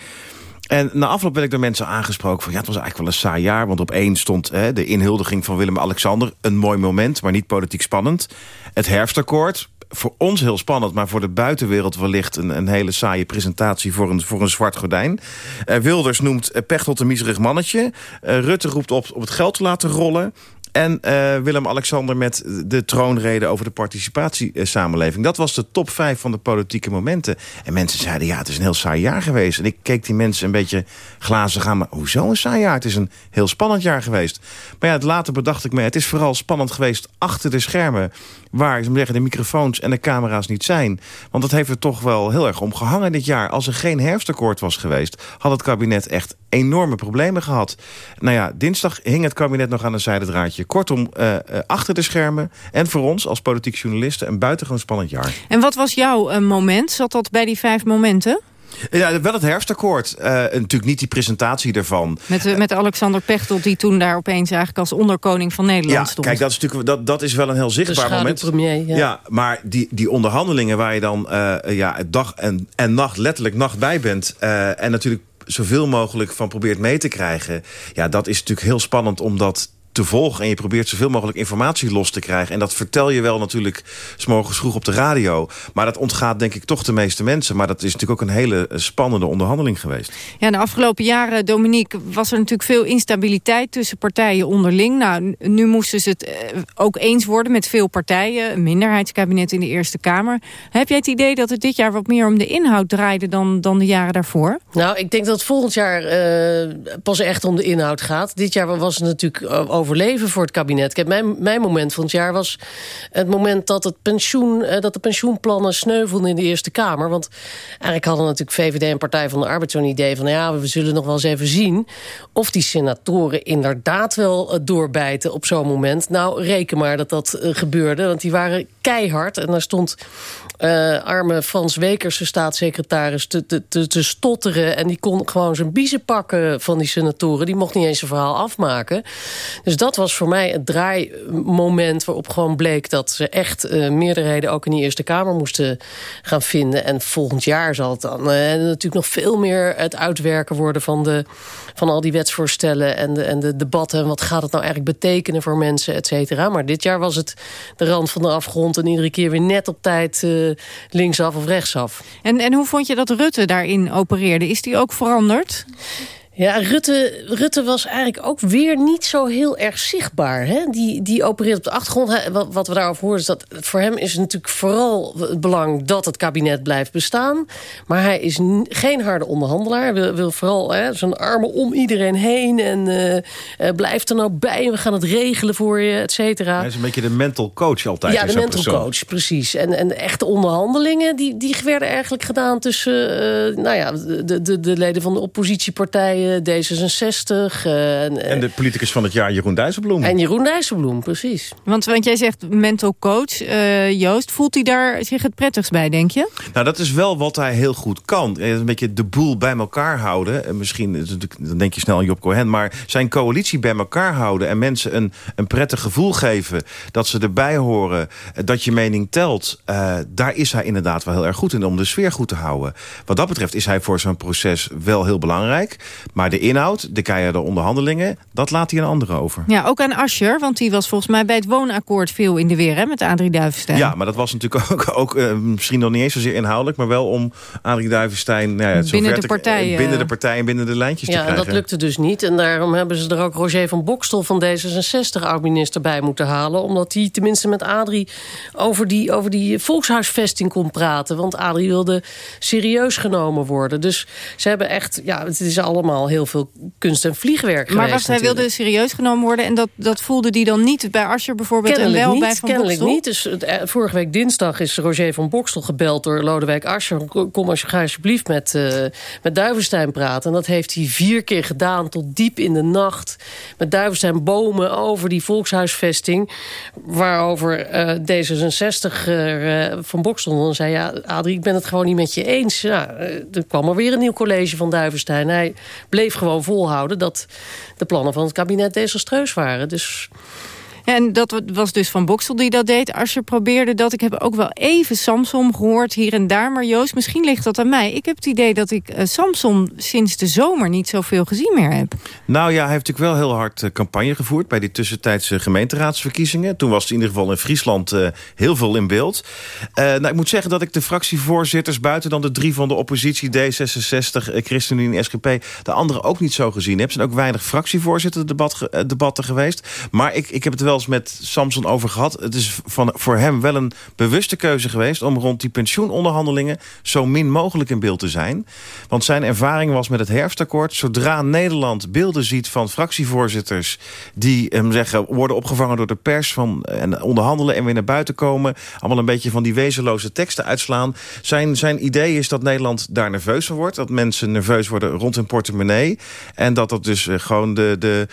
En na afloop werd ik door mensen aangesproken van... ja, het was eigenlijk wel een saai jaar, want op één stond hè, de inhuldiging van Willem-Alexander. Een mooi moment, maar niet politiek spannend. Het herfstakkoord, voor ons heel spannend... maar voor de buitenwereld wellicht een, een hele saaie presentatie... voor een, voor een zwart gordijn. Uh, Wilders noemt uh, Pechtold een miserig mannetje. Uh, Rutte roept op om het geld te laten rollen. En uh, Willem-Alexander met de troonrede over de participatiesamenleving. Dat was de top vijf van de politieke momenten. En mensen zeiden, ja, het is een heel saai jaar geweest. En ik keek die mensen een beetje glazig aan. Maar hoezo een saai jaar? Het is een heel spannend jaar geweest. Maar ja, later bedacht ik me, het is vooral spannend geweest achter de schermen. Waar, ik zeggen, de microfoons en de camera's niet zijn. Want dat heeft er toch wel heel erg om gehangen dit jaar. Als er geen herfstakkoord was geweest, had het kabinet echt enorme problemen gehad. Nou ja, dinsdag hing het kabinet nog aan een zijdendraadje Kortom, uh, achter de schermen en voor ons als politiek journalisten... een buitengewoon spannend jaar. En wat was jouw moment? Zat dat bij die vijf momenten? Ja, wel het herfstakkoord. Uh, natuurlijk niet die presentatie ervan. Met, met Alexander Pechtold die toen daar opeens eigenlijk als onderkoning van Nederland ja, stond. Kijk, dat is natuurlijk dat, dat is wel een heel zichtbaar moment. Premier, ja. ja. maar die, die onderhandelingen waar je dan uh, ja, dag en, en nacht, letterlijk nacht bij bent. Uh, en natuurlijk zoveel mogelijk van probeert mee te krijgen. Ja, dat is natuurlijk heel spannend om dat te volgen. En je probeert zoveel mogelijk informatie los te krijgen. En dat vertel je wel natuurlijk s'morgens vroeg op de radio. Maar dat ontgaat denk ik toch de meeste mensen. Maar dat is natuurlijk ook een hele spannende onderhandeling geweest. Ja, de afgelopen jaren, Dominique, was er natuurlijk veel instabiliteit tussen partijen onderling. Nou, nu moesten ze het eh, ook eens worden met veel partijen. Een minderheidskabinet in de Eerste Kamer. Heb jij het idee dat het dit jaar wat meer om de inhoud draaide dan, dan de jaren daarvoor? Nou, ik denk dat het volgend jaar uh, pas echt om de inhoud gaat. Dit jaar was het natuurlijk over overleven voor het kabinet. Kijk, mijn, mijn moment van het jaar was het moment dat, het pensioen, uh, dat de pensioenplannen sneuvelden in de Eerste Kamer. Want eigenlijk hadden natuurlijk VVD en Partij van de Arbeid zo'n idee van... ja, we zullen nog wel eens even zien of die senatoren inderdaad wel uh, doorbijten op zo'n moment. Nou, reken maar dat dat uh, gebeurde, want die waren keihard. En daar stond arme Frans Wekers, de staatssecretaris, te, te, te, stotteren. En die kon gewoon zijn biezen pakken van die senatoren. Die mocht niet eens zijn verhaal afmaken. Dus dat was voor mij het draaimoment waarop gewoon bleek... dat ze echt uh, meerderheden ook in die Eerste Kamer moesten gaan vinden. En volgend jaar zal het dan uh, natuurlijk nog veel meer het uitwerken worden... van, de, van al die wetsvoorstellen en de, en de debatten. En wat gaat het nou eigenlijk betekenen voor mensen, et cetera. Maar dit jaar was het de rand van de afgrond... en iedere keer weer net op tijd linksaf of rechtsaf. En, en hoe vond je dat Rutte daarin opereerde? Is die ook veranderd? Ja, Rutte, Rutte was eigenlijk ook weer niet zo heel erg zichtbaar. Hè? Die, die opereert op de achtergrond. Wat, we daarover horen is dat voor hem is natuurlijk vooral het belang... dat het kabinet blijft bestaan. Maar hij is geen harde onderhandelaar. Hij wil, wil vooral hè, zijn armen om iedereen heen. En uh, uh, blijft er nou bij en we gaan het regelen voor je, et cetera. Hij is een beetje de mental coach altijd. Ja, de mental persoon. coach, precies. En, en echte onderhandelingen die, die werden eigenlijk gedaan tussen uh, nou ja, de, de, de leden van de oppositiepartijen D66. Uh, en, en de politicus van het jaar Jeroen Dijsselbloem. En Jeroen Dijsselbloem, precies. Want, want jij zegt mental coach, uh, Joost. Voelt hij daar zich het prettigst bij, denk je? Nou, dat is wel wat hij heel goed kan. Een beetje de boel bij elkaar houden. En misschien, dan denk je snel aan Job Cohen... maar zijn coalitie bij elkaar houden... en mensen een, een prettig gevoel geven... dat ze erbij horen, dat je mening telt... Uh, daar is hij inderdaad wel heel erg goed in... om de sfeer goed te houden. Wat dat betreft is hij voor zo'n proces wel heel belangrijk... Maar de inhoud, de keiharde onderhandelingen... dat laat hij een andere over. Ja, ook aan Ascher, want die was volgens mij bij het woonakkoord... veel in de weer, hè, met Adrie Duivenstein. Ja, maar dat was natuurlijk ook, ook uh, misschien nog niet eens zozeer inhoudelijk... maar wel om Adrie Duivenstein... Nou ja, binnen, de partij, te, binnen de partij en binnen de lijntjes ja, te krijgen. Ja, dat lukte dus niet. En daarom hebben ze er ook Roger van Bokstel van D66... oud-minister bij moeten halen. Omdat hij tenminste met Adrie over die, over die volkshuisvesting kon praten. Want Adrie wilde serieus genomen worden. Dus ze hebben echt... Ja, het is allemaal heel veel kunst en vliegwerk Maar was hij wilde serieus genomen worden... en dat, dat voelde die dan niet bij Asscher bijvoorbeeld... Kennelijk en wel niet, bij Van kennelijk Bokstel? niet. Dus het, vorige week dinsdag is Roger van Bokstel gebeld door Lodewijk Asscher. Kom als je ga alsjeblieft met, uh, met Duivenstein praten. En dat heeft hij vier keer gedaan tot diep in de nacht. Met Duivenstein bomen over die volkshuisvesting. Waarover uh, D66 uh, van Bokstel dan zei... ja, Adrie, ik ben het gewoon niet met je eens. Ja, er kwam er weer een nieuw college van Duivenstein. Hij bleef gewoon volhouden dat de plannen van het kabinet desastreus waren. Dus En dat was dus Van Boksel die dat deed. Als je probeerde dat, ik heb ook wel even Samson gehoord hier en daar. Maar Joost, misschien ligt dat aan mij. Ik heb het idee dat ik uh, Samson sinds de zomer niet zoveel gezien meer heb. Nou ja, hij heeft natuurlijk wel heel hard uh, campagne gevoerd... bij die tussentijdse gemeenteraadsverkiezingen. Toen was het in ieder geval in Friesland uh, heel veel in beeld. nou, ik moet zeggen dat ik de fractievoorzitters... buiten dan de drie van de oppositie, D66, ChristenUnie en SGP... de anderen ook niet zo gezien heb. Er zijn ook weinig fractievoorzitter debat, debatten geweest. Maar ik, ik heb het wel eens met Samson over gehad. Het is van, voor hem wel een bewuste keuze geweest... om rond die pensioenonderhandelingen zo min mogelijk in beeld te zijn. Want zijn ervaring was met het herfstakkoord... zodra Nederland beelden ziet van fractievoorzitters... die hem zeggen, worden opgevangen door de pers... Van, en onderhandelen en weer naar buiten komen... allemaal een beetje van die wezenloze teksten uitslaan. Zijn, zijn idee is dat Nederland daar nerveus van wordt. Dat mensen nerveus worden rond hun portemonnee. En dat dat dus eh, gewoon de, de,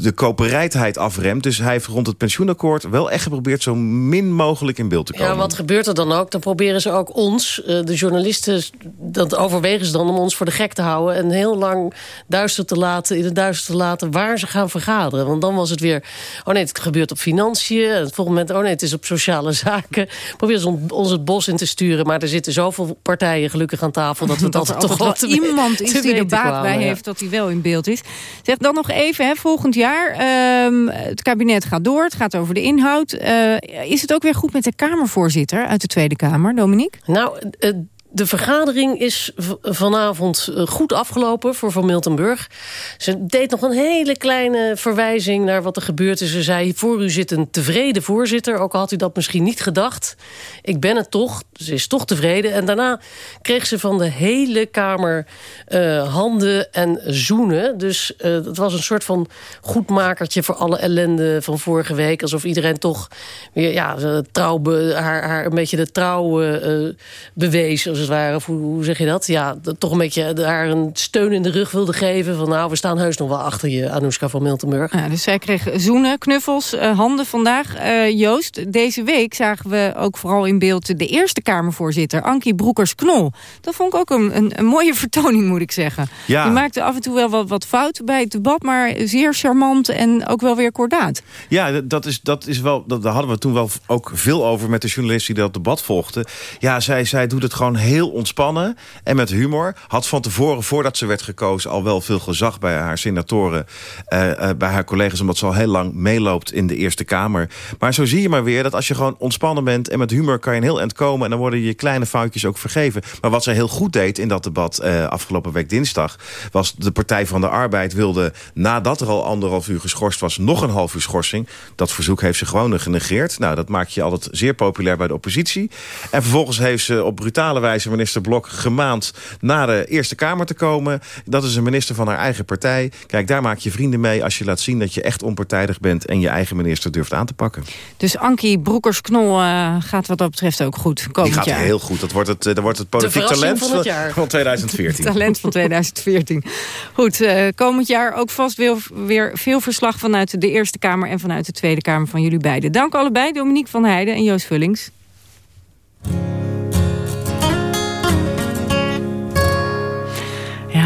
de, koperijtheid afremt. Dus hij rond het pensioenakkoord wel echt geprobeerd... zo min mogelijk in beeld te komen. Ja, wat gebeurt er dan ook? Dan proberen ze ook ons, eh, de journalisten... dat overwegen ze dan om ons voor de gek te houden... en heel lang duister te laten, in het duister te laten... waar ze gaan vergaderen. Want dan was het weer... oh nee, het gebeurt op financiën. En het volgende moment, oh nee, het is op sociale zaken. Proberen ze ons het bos in te sturen. Maar er zitten zoveel partijen gelukkig aan tafel... dat we dat, dat toch wel iemand is die er baat bij heeft... dat hij wel in beeld is. Zeg dan nog even, hè, volgend jaar... Ehm, het kabinet gaat door, het gaat over de inhoud. Uh, is het ook weer goed met de Kamervoorzitter uit de Tweede Kamer, Dominique? Nou, uh, de vergadering is vanavond eh, goed afgelopen voor Van Miltenburg. Ze deed nog een hele kleine verwijzing naar wat er gebeurd is. Ze zei, voor u zit een tevreden voorzitter. Ook al had u dat misschien niet gedacht. Ik ben het toch. Ze is toch tevreden. En daarna kreeg ze van de hele Kamer uh, handen en zoenen. Dus uh, het was een soort van goedmakertje voor alle ellende van vorige week. Alsof iedereen toch weer ja, trouw haar, haar een beetje de trouw uh, bewees als het ware. Hoe, zeg je dat? Ja, toch een beetje daar een steun in de rug wilde geven. Van nou, we staan heus nog wel achter je, Anoushka van Miltenburg. Ja, dus zij kreeg zoenen, knuffels, uh, handen vandaag. Uh, Joost, deze week zagen we ook vooral in beeld de Eerste Kamervoorzitter, Ankie Broekers-Knol. Dat vond ik ook een, een, een, mooie vertoning, moet ik zeggen. Ja. Die maakte af en toe wel wat, wat fouten bij het debat, maar zeer charmant en ook wel weer kordaat. Ja, dat is, dat is wel, dat, daar hadden we toen wel ook veel over met de journalisten die dat debat volgden. Ja, zij, zij doet het gewoon heel ontspannen en met humor. Had van tevoren, voordat ze werd gekozen... al wel veel gezag bij haar senatoren, uh, uh, bij haar collega's... omdat ze al heel lang meeloopt in de Eerste Kamer. Maar zo zie je maar weer dat als je gewoon ontspannen bent... en met humor kan je een heel eind komen... en dan worden je kleine foutjes ook vergeven. Maar wat zij heel goed deed in dat debat uh, afgelopen week dinsdag... was de Partij van de Arbeid wilde, nadat er al anderhalf uur geschorst was... nog een half uur schorsing. Dat verzoek heeft ze gewoon genegeerd. Nou, dat maakt je altijd zeer populair bij de oppositie. En vervolgens heeft ze op brutale wijze minister Blok gemaand naar de Eerste Kamer te komen. Dat is een minister van haar eigen partij. Kijk, daar maak je vrienden mee als je laat zien dat je echt onpartijdig bent... en je eigen minister durft aan te pakken. Dus Ankie Broekers-Knol uh, gaat wat dat betreft ook goed komend Die gaat heel goed. Dat wordt het, dat wordt het politiek talent van, van, 2014. talent van 2014. Goed, uh, komend jaar ook vast weer, weer veel verslag vanuit de Eerste Kamer... en vanuit de Tweede Kamer van jullie beiden. Dank allebei, Dominique van Heijden en Joost Vullings.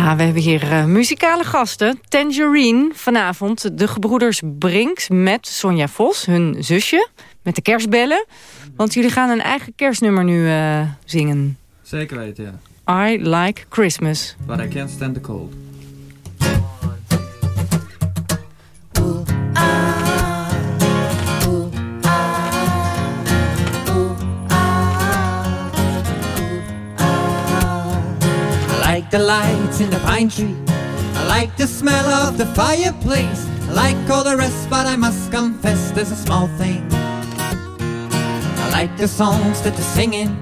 Ja, we hebben hier uh, muzikale gasten. Tangerine vanavond, de gebroeders Brinks met Sonja Vos, hun zusje. Met de kerstbellen. Want jullie gaan een eigen kerstnummer nu uh, zingen. Zeker weten, ja. I Like Christmas. But I Can't Stand the Cold. The lights in the pine tree. I like the smell of the fireplace. I like all the rest, but I must confess there's a small thing. I like the songs that they're singing.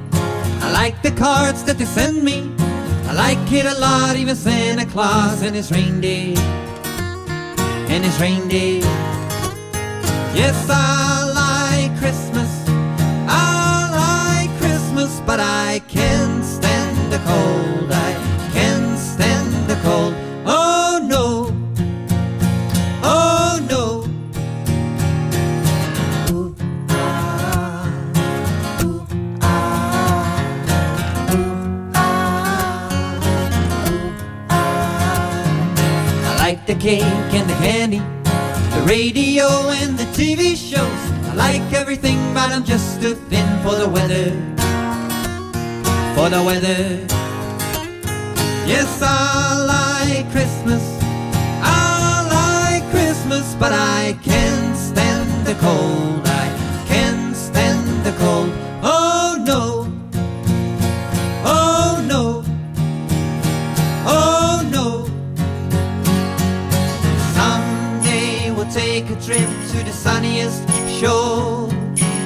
I like the cards that they send me. I like it a lot, even Santa Claus and his reindeer. And his reindeer. Yes, I like Christmas. I like Christmas, but I can't stand the cold. Cake and the candy, the radio and the TV shows. I like everything, but I'm just too thin for the weather. For the weather. Yes, I like Christmas. I like Christmas, but I can't stand the cold. sunniest shore.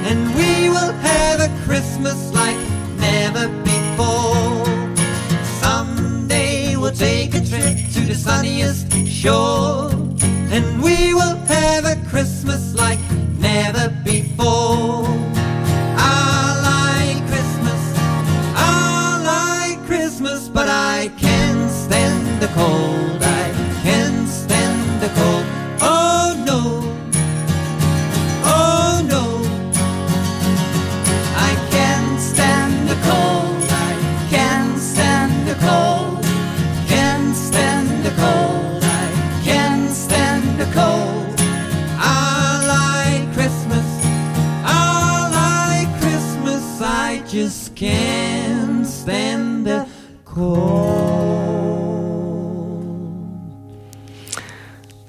And we will have a Christmas like never before. Someday we'll take a trip to the sunniest shore. And we will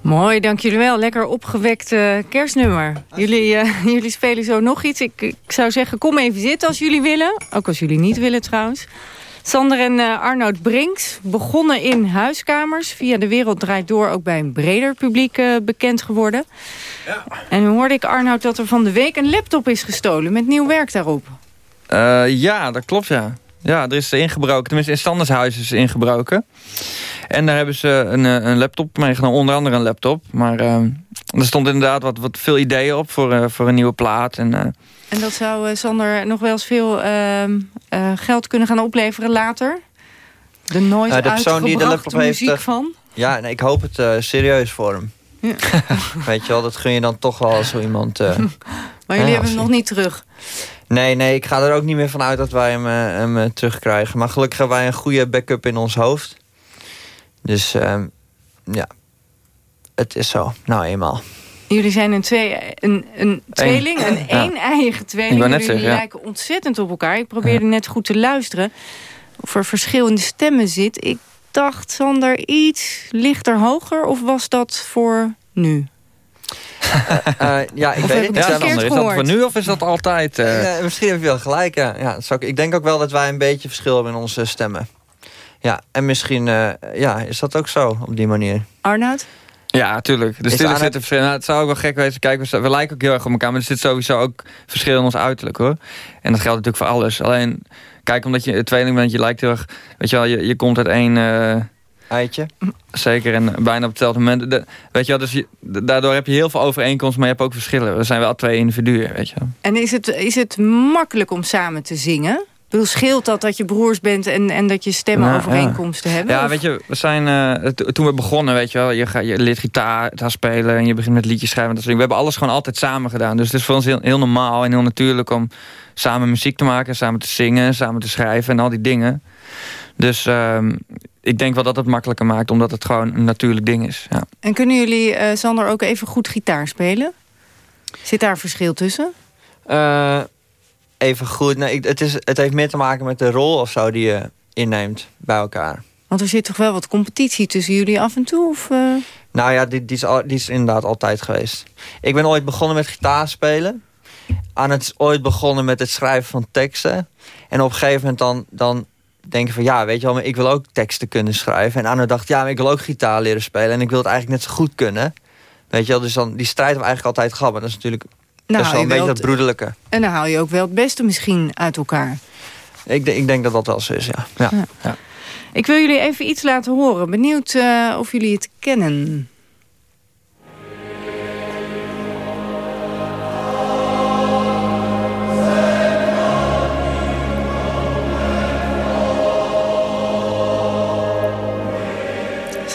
Mooi, dank jullie wel. Lekker opgewekt eh, kerstnummer. Jullie, eh, jullie spelen zo nog iets. Ik, ik zou zeggen, kom even zitten als jullie willen. Ook als jullie niet willen trouwens. Sander en eh, Arnoud Brinks begonnen in huiskamers. Via De Wereld Draait Door ook bij een breder publiek bekend geworden. Ja. En nu hoorde ik Arnoud dat er van de week een laptop is gestolen... met nieuw werk daarop. Eh, ja, dat klopt, ja. Ja, er is ingebroken. Tenminste, in Standers huis is ingebroken. En daar hebben ze een, eh, een laptop meegenomen. Onder andere een laptop. Maar eh, er stond inderdaad wat, wat veel ideeën op voor, eh, voor een nieuwe plaat. En, eh, En dat zou eh, Sander nog wel eens veel ehm, eh, geld kunnen gaan opleveren later? De nooit Eh, de persoon die de laptop heeft, muziek van? Ja, nee, ik hoop het eh, serieus voor hem. Ja. Weet je wel, dat gun je dan toch wel als zo iemand... eh, Maar jullie ja, hebben hem nog niet terug. Nee, nee, ik ga er ook niet meer van uit dat wij hem, eh, hem eh, terugkrijgen. Maar gelukkig hebben wij een goede backup in ons hoofd. Dus ehm, ja, het is zo. Nou, eenmaal. Jullie zijn een, twee, een, een tweeling, een Ja. één-eigen tweeling. Ik wou net jullie zeggen, ja. lijken ontzettend op elkaar. Ik probeerde net goed te luisteren of er verschil in de stemmen zit. Ik dacht, Sander, iets lichter hoger of was dat voor nu? Eh, ja, ik Of weet het niet. is dat voor nu of is dat altijd... eh? Ja, misschien heb je wel gelijk, ja. ja zou ik, ik denk ook wel dat wij een beetje verschil hebben in onze stemmen. Ja, en misschien eh, ja, is dat ook zo, op die manier. Arnoud? Ja, tuurlijk. Dus er Arnoud- zitten verschillen. Nou, het zou ook wel gek wezen. Kijk, we, we lijken ook heel erg op elkaar. Maar er zit sowieso ook verschil in ons uiterlijk, hoor. En dat geldt natuurlijk voor alles. Alleen, kijk, omdat je tweeling bent, je lijkt heel erg... Weet je wel, je, je komt uit één... Eitje. Zeker, en bijna op hetzelfde moment. De- weet je wel, dus je- daardoor heb je heel veel overeenkomsten, maar je hebt ook verschillen. We zijn wel twee individuen, weet je wel. En is het, is het makkelijk om samen te zingen? Ik bedoel, scheelt dat dat je broers bent en, en dat je stemmen Nou, overeenkomsten ja. hebben? Ja, Of- weet je, we zijn, eh, to- toen we begonnen, weet je wel, je, ga, je leert gitaar gaan spelen en je begint met liedjes schrijven. en Dat soort dingen. we hebben alles gewoon altijd samen gedaan. Dus het is voor ons heel, heel normaal en heel natuurlijk om samen muziek te maken, samen te zingen, samen te schrijven en al die dingen. Dus ehm, ik denk wel dat het makkelijker maakt, omdat het gewoon een natuurlijk ding is. Ja. En kunnen jullie, eh, Sander, ook even goed gitaar spelen? Zit daar verschil tussen? Eh, even goed, nee, ik- het, is, het heeft meer te maken met de rol of zo die je inneemt bij elkaar. Want er zit toch wel wat competitie tussen jullie af en toe? Of, eh? Nou ja, die, die, is al, die is inderdaad altijd geweest. Ik ben ooit begonnen met gitaar spelen. Aan het ooit begonnen met het schrijven van teksten. En op een gegeven moment dan, dan denk je van... ja, weet je wel, maar ik wil ook teksten kunnen schrijven. En Anne dacht, ja, maar ik wil ook gitaar leren spelen. En ik wil het eigenlijk net zo goed kunnen. Weet je wel, dus dan, die strijd hebben we eigenlijk altijd gehad. Maar dat is natuurlijk Nou, wel een beetje wel dat broederlijke. En dan haal je ook wel het beste misschien uit elkaar. Ik, denk- ik denk dat dat wel zo is, ja. ja. Ja. Ik wil jullie even iets laten horen. Benieuwd eh, of jullie het kennen.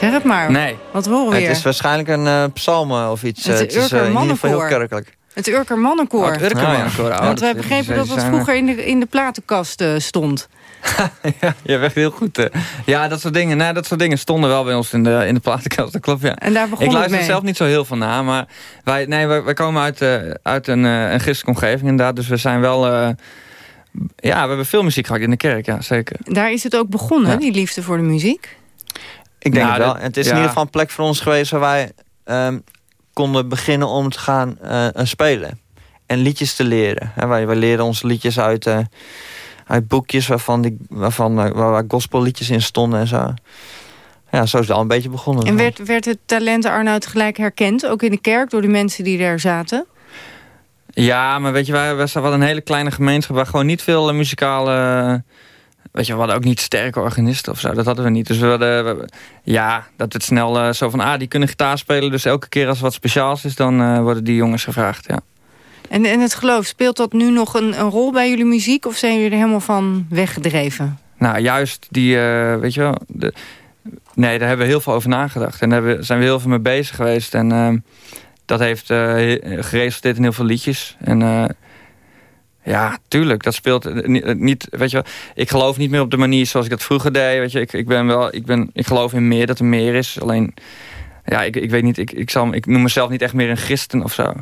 Zeg het maar. Nee. Wat horen we Het is waarschijnlijk een eh psalm eh, of iets. Het Eh, is Het is in ieder geval heel Urker kerkelijk. Het Urker Mannenkoor. Oh, het Urker Mannenkoor, oh, Want wij is- begrepen dat het vroeger in de, in de platenkast eh, stond. Je bent heel goed. Ja, dat soort dingen. Nee, dat soort dingen stonden wel bij ons in de, in de platenkast. Dat klopt, ja. En daar begon Ik luister mee. zelf niet zo heel veel naar. Maar wij, nee, wij, wij komen uit, eh, uit een, een christelijke omgeving inderdaad. Dus we zijn wel... eh, ja, we hebben veel muziek gehad in de kerk, ja, zeker. Daar is het ook begonnen, Ja. die liefde voor de muziek. Ik denk Nou, het wel. het is ja. in ieder geval een plek voor ons geweest... waar wij ehm, konden beginnen om te gaan eh, eh, spelen. En liedjes te leren. Hè, wij, wij leren onze liedjes uit, eh, uit boekjes... waarvan, die, waarvan eh, waar, waar gospelliedjes in stonden en zo. Ja, zo is het al een beetje begonnen. En werd, werd het talent Arnoud gelijk herkend, ook in de kerk, door de mensen die daar zaten? Ja, maar weet je, wij, wij hadden een hele kleine gemeenschap... waar gewoon niet veel muzikale Weet je, we hadden ook niet sterke organisten of zo. Dat hadden we niet. Dus we hadden, ja, dat het snel uh, zo van, ah, die kunnen gitaar spelen. Dus elke keer als er wat speciaals is, dan uh, worden die jongens gevraagd, ja. En, en het geloof, speelt dat nu nog een, een, rol bij jullie muziek? Of zijn jullie er helemaal van weggedreven? Nou, juist die, uh, weet je wel... De, nee, daar hebben we heel veel over nagedacht. En daar zijn we heel veel mee bezig geweest. En uh, dat heeft geresulteerd in heel veel liedjes. En ja, tuurlijk. Dat speelt niet, weet je wel, Ik geloof niet meer op de manier zoals ik dat vroeger deed. Weet je, ik, ik ben wel, ik, ben, ik geloof in meer dat er meer is. Alleen, ja, ik, ik weet niet, ik, ik, zal, ik noem mezelf niet echt meer een christen of zo.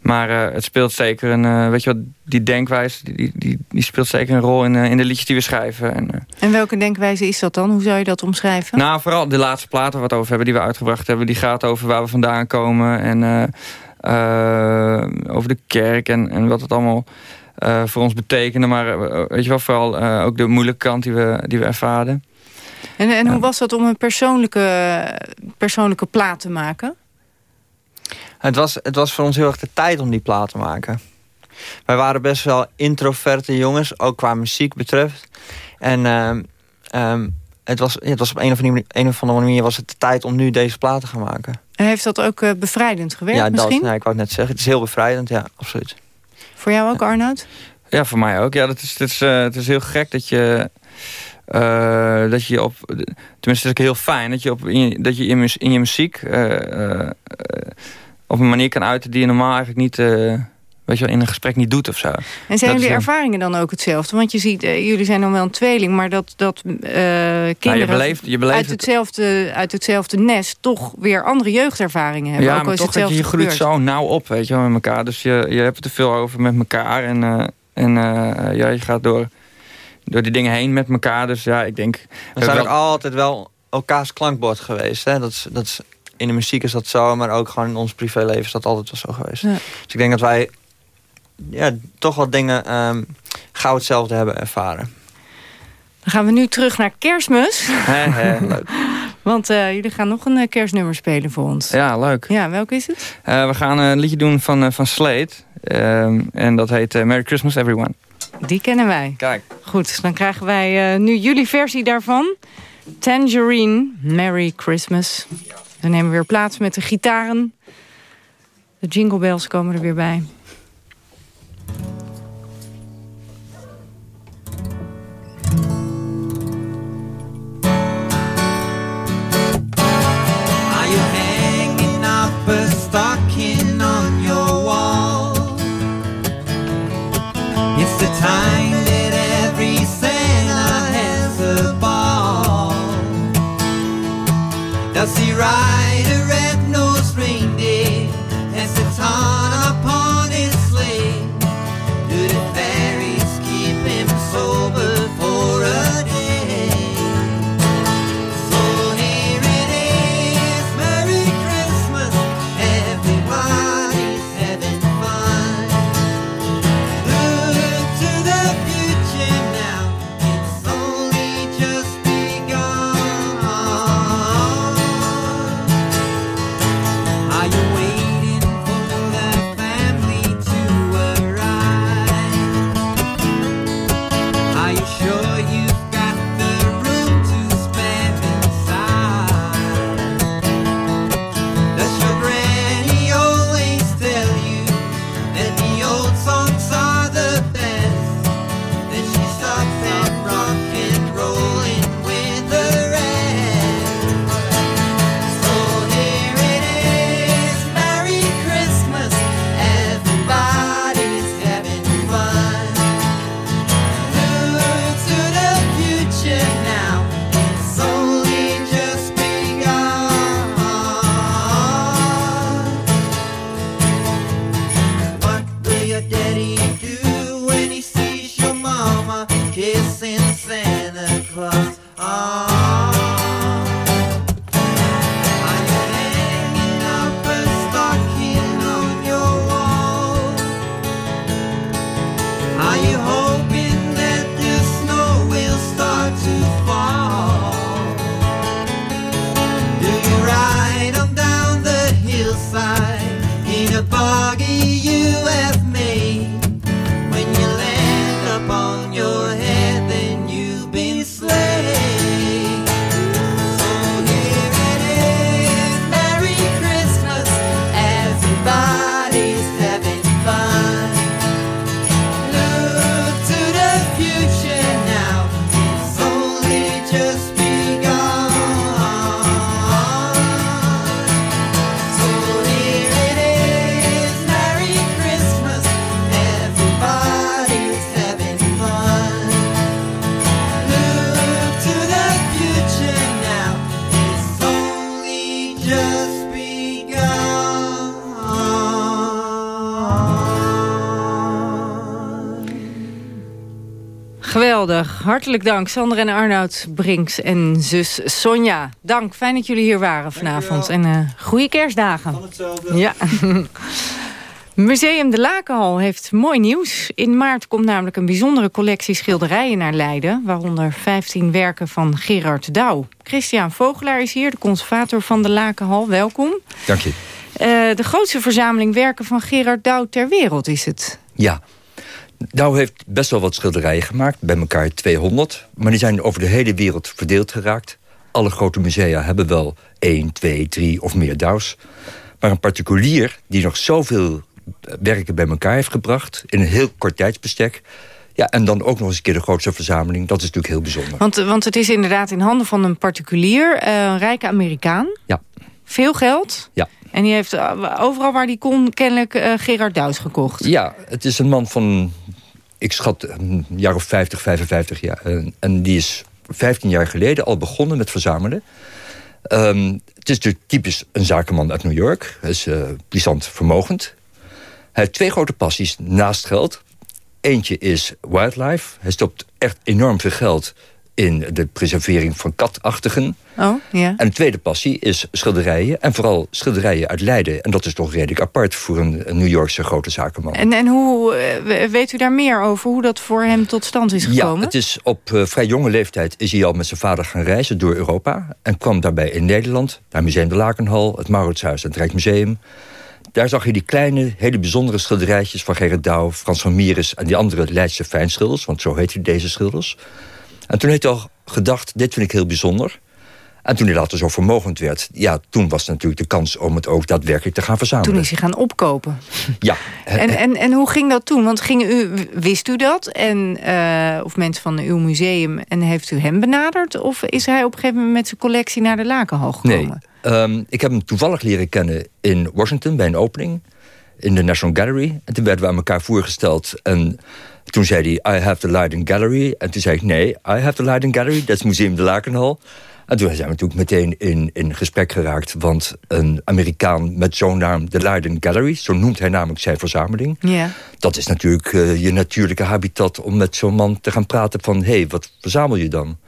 Maar uh, het speelt zeker een, uh, weet je wat, die denkwijze, die, die, die speelt zeker een rol in, uh, in de liedjes die we schrijven. En, en welke denkwijze is dat dan? Hoe zou je dat omschrijven? Nou, vooral de laatste platen het over hebben, die we uitgebracht hebben, die gaat over waar we vandaan komen en over de kerk en, en wat het allemaal uh, voor ons betekende. Maar weet je wel, vooral uh, ook de moeilijke kant die we, die we ervaren. En, en hoe was dat om een persoonlijke, persoonlijke plaat te maken? Het was, het was voor ons heel erg de tijd om die plaat te maken. Wij waren best wel introverte jongens, ook qua muziek betreft. En uh, um, het, was, het was op een of, andere, een of andere manier was het de tijd om nu deze plaat te gaan maken. En heeft dat ook uh, bevrijdend gewerkt ja, misschien? Ja, ik wou het net zeggen. Het is heel bevrijdend, ja, absoluut. Voor jou ook, Arnoud? Ja, voor mij ook. Ja, dat is, het, is, uh, het is heel gek dat je... Uh, dat je op... Tenminste, het is heel fijn dat je, op, in, dat je in, in je muziek... Uh, op een manier kan uiten die je normaal eigenlijk niet weet je wel, in een gesprek niet doet of zo. En zijn jullie ervaringen dan ook hetzelfde? Want je ziet, uh, jullie zijn dan wel een tweeling... maar dat, dat uh, kinderen nou, je beleeft, je beleeft uit, hetzelfde, uit hetzelfde nest... toch weer andere jeugdervaringen hebben. Ja, ook maar toch, je, je groeit zo nauw op weet je wel, met elkaar. Dus je, je hebt het er veel over met elkaar. En, uh, en ja, je gaat door, door die dingen heen met elkaar. Dus ja, ik denk... We zijn ook altijd wel elkaars klankbord geweest. Hè? Dat is, dat is, in de muziek is dat zo, maar ook gewoon in ons privéleven is dat altijd wel zo geweest. Ja. Dus ik denk dat wij ja, toch wat dingen um, gauw hetzelfde hebben ervaren. Dan gaan we nu terug naar kerstmis. He, he, leuk. Want uh, jullie gaan nog een uh, kerstnummer spelen voor ons. Ja, leuk. Ja, welk is het? Uh, we gaan een liedje doen van, van Slade. Ehm, en dat heet Merry Christmas Everyone. Die kennen wij. Kijk. Goed, dan krijgen wij nu jullie versie daarvan. Tangerine, Merry Christmas. Dan nemen we weer plaats met de gitaren. De jingle bells komen er weer bij. the time that every has a ball. Does he ride a red-nosed reindeer? Has a Hartelijk dank Sander en Arnoud Brinks en zus Sonja. Dank, fijn dat jullie hier waren vanavond. En uh, goede kerstdagen. Van hetzelfde. Ja. Museum de Lakenhal heeft mooi nieuws. In maart komt namelijk een bijzondere collectie schilderijen naar Leiden... waaronder 15 werken van Gerard Douw. Christian Vogelaar is hier, de conservator van de Lakenhal. Welkom. Dank je. Uh, de grootste verzameling werken van Gerard Douw ter wereld is het. Ja, Douw heeft best wel wat schilderijen gemaakt, bij elkaar 200. Maar die zijn over de hele wereld verdeeld geraakt. Alle grote musea hebben wel 1, 2, 3 of meer Douws. Maar een particulier die nog zoveel werken bij elkaar heeft gebracht... in een heel kort tijdsbestek... Ja, en dan ook nog eens een keer de grootste verzameling. Dat is natuurlijk heel bijzonder. Want, want het is inderdaad in handen van een particulier, uh, een rijke Amerikaan. Ja. Veel geld. Ja. En die heeft eh, overal waar die kon kennelijk Gerard Douws gekocht. Ja, het is een man van, ik schat, een jaar of 50, 55 jaar. en die is 15 jaar geleden al begonnen met verzamelen. Um, het is natuurlijk typisch een zakenman uit New York. Hij is uh, vermogend. Hij heeft twee grote passies naast geld. Eentje is wildlife. Hij stopt echt enorm veel geld in de preservering van katachtigen. Oh, ja. En de tweede passie is schilderijen. En vooral schilderijen uit Leiden. En dat is toch redelijk apart voor een, New Yorkse grote zakenman. En, en hoe eh, weet u daar meer over? Hoe dat voor hem tot stand is gekomen? Ja, het is op uh, vrij jonge leeftijd is hij al met zijn vader gaan reizen door Europa. En kwam daarbij in Nederland. Naar Museum de Lakenhal, het Mauritshuis en het Rijksmuseum. Daar zag je die kleine, hele bijzondere schilderijtjes van Gerrit Douw, Frans van Mieris en die andere Leidse fijnschilders, want zo heet hij deze schilders. En toen heeft hij al gedacht, dit vind ik heel bijzonder. En toen hij later zo vermogend werd, ja, toen was natuurlijk de kans om het ook daadwerkelijk te gaan verzamelen. Toen is hij gaan opkopen. Ja. En, en, en hoe ging dat toen? Want ging u, wist u dat? En, uh, of mensen van uw museum, en heeft u hem benaderd? Of is hij op een gegeven moment met zijn collectie naar de Lakenhal gekomen? Nee, um, ik heb hem toevallig leren kennen in Washington bij een opening. In de National Gallery. En toen werden we aan elkaar voorgesteld. En toen zei hij, I have the Leiden Gallery. En toen zei ik, nee, I have the Leiden Gallery. Dat is Museum de Lakenhal. En toen zijn we natuurlijk meteen in, in gesprek geraakt. Want een Amerikaan met zo'n naam, de Leiden Gallery... zo noemt hij namelijk zijn verzameling. Ja. Dat is natuurlijk uh, je natuurlijke habitat om met zo'n man te gaan praten van... hé, hey, wat verzamel je dan?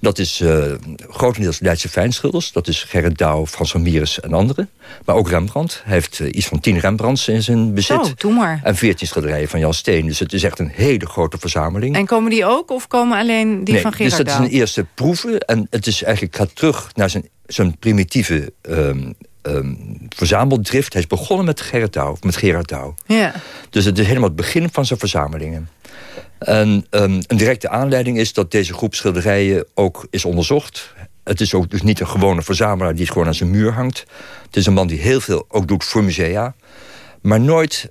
Dat is uh, grotendeels Leidse fijnschilders. Dat is Gerrit Douw, Frans van Mieris en anderen. Maar ook Rembrandt. Hij heeft uh, iets van tien Rembrandts in zijn bezit. Zo, doe maar. En veertien schilderijen van Jan Steen. Dus het is echt een hele grote verzameling. En komen die ook of komen alleen die nee, van Gerrit Dus dat Douw? is een eerste proeven. En het is eigenlijk gaat terug naar zijn, zijn primitieve... Um, um, verzameldrift. Hij is begonnen met Gerrit Douw, met Gerard Douw. Ja. Dus het is helemaal het begin van zijn verzamelingen. En um, een directe aanleiding is dat deze groep schilderijen ook is onderzocht. Het is ook dus niet een gewone verzamelaar die het gewoon aan zijn muur hangt. Het is een man die heel veel ook doet voor musea. Maar nooit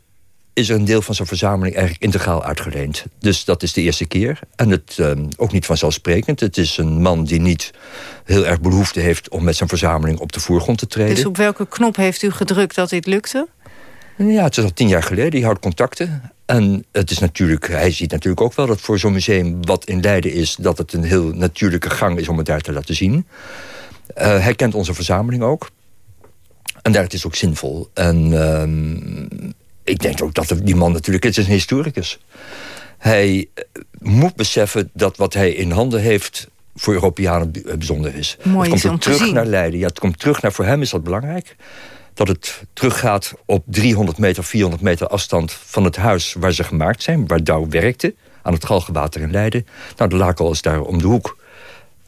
is er een deel van zijn verzameling eigenlijk integraal uitgeleend. Dus dat is de eerste keer. En het um, ook niet vanzelfsprekend. Het is een man die niet heel erg behoefte heeft... om met zijn verzameling op de voorgrond te treden. Dus op welke knop heeft u gedrukt dat dit lukte? Ja, het is al tien jaar geleden. Hij houdt contacten. En het is natuurlijk, hij ziet natuurlijk ook wel dat voor zo'n museum wat in Leiden is... dat het een heel natuurlijke gang is om het daar te laten zien. Uh, hij kent onze verzameling ook. En daar het is ook zinvol. En uh, ik denk ook dat die man natuurlijk... Het is een historicus. Hij moet beseffen dat wat hij in handen heeft... voor Europeanen bijzonder is. Mooi het komt om terug te naar Leiden. Ja, het komt terug naar... Voor hem is dat belangrijk dat het teruggaat op 300 meter, 400 meter afstand van het huis waar ze gemaakt zijn, waar Douw werkte, aan het Galgenwater in Leiden. Nou, de Lakel is daar om de hoek.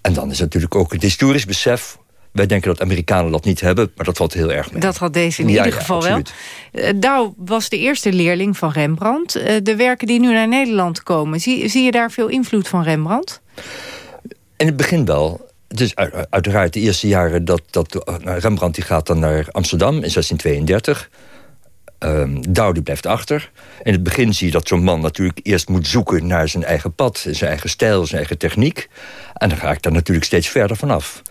En dan is natuurlijk ook het historisch besef. Wij denken dat Amerikanen dat niet hebben, maar dat valt heel erg mee. Dat had deze in Ja, ieder ja, geval absoluut. wel. Uh, Douw was de eerste leerling van Rembrandt. Uh, de werken die nu naar Nederland komen, zie, zie je daar veel invloed van Rembrandt? In het begin wel. Het is uiteraard de eerste jaren dat, dat Rembrandt die gaat dan naar Amsterdam in 1632. Um, Douw die blijft achter. In het begin zie je dat zo'n man natuurlijk eerst moet zoeken naar zijn eigen pad, zijn eigen stijl, zijn eigen techniek. En dan ga ik daar natuurlijk steeds verder vanaf.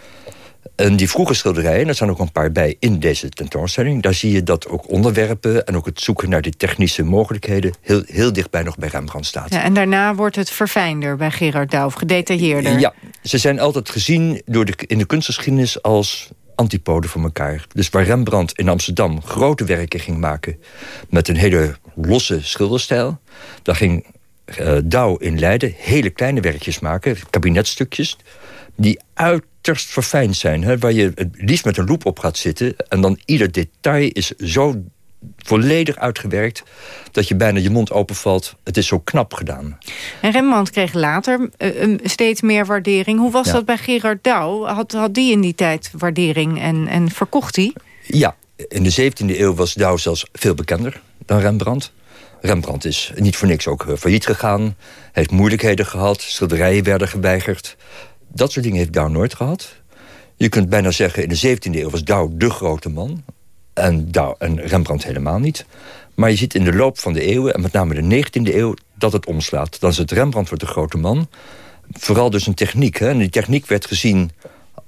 En die vroege schilderijen, er zijn ook een paar bij in deze tentoonstelling... daar zie je dat ook onderwerpen en ook het zoeken naar die technische mogelijkheden... heel, heel dichtbij nog bij Rembrandt staat. Ja, en daarna wordt het verfijnder bij Gerard Douw, gedetailleerder. Ja, ze zijn altijd gezien door de, in de kunstgeschiedenis als antipoden van elkaar. Dus waar Rembrandt in Amsterdam grote werken ging maken... met een hele losse schilderstijl... daar ging uh, Douw in Leiden hele kleine werkjes maken, kabinetstukjes... die uiterst verfijnd zijn. Hè, waar je het liefst met een loep op gaat zitten... en dan ieder detail is zo volledig uitgewerkt... dat je bijna je mond openvalt. Het is zo knap gedaan. En Rembrandt kreeg later uh, steeds meer waardering. Hoe was dat bij Gerard Douw? Had, had die in die tijd waardering en, en verkocht hij? Ja, in de 17e eeuw was Douw zelfs veel bekender dan Rembrandt. Rembrandt is niet voor niks ook eh, failliet gegaan. heeft moeilijkheden gehad. Schilderijen werden geweigerd. Dat soort dingen heeft Douw nooit gehad. Je kunt bijna zeggen, in de 17e eeuw was Douw de grote man. En, en Rembrandt helemaal niet. Maar je ziet in de loop van de eeuwen, en met name de 19e eeuw... dat het omslaat. Dan is het Rembrandt wordt de grote man. Vooral dus een techniek. Hè? En die techniek werd gezien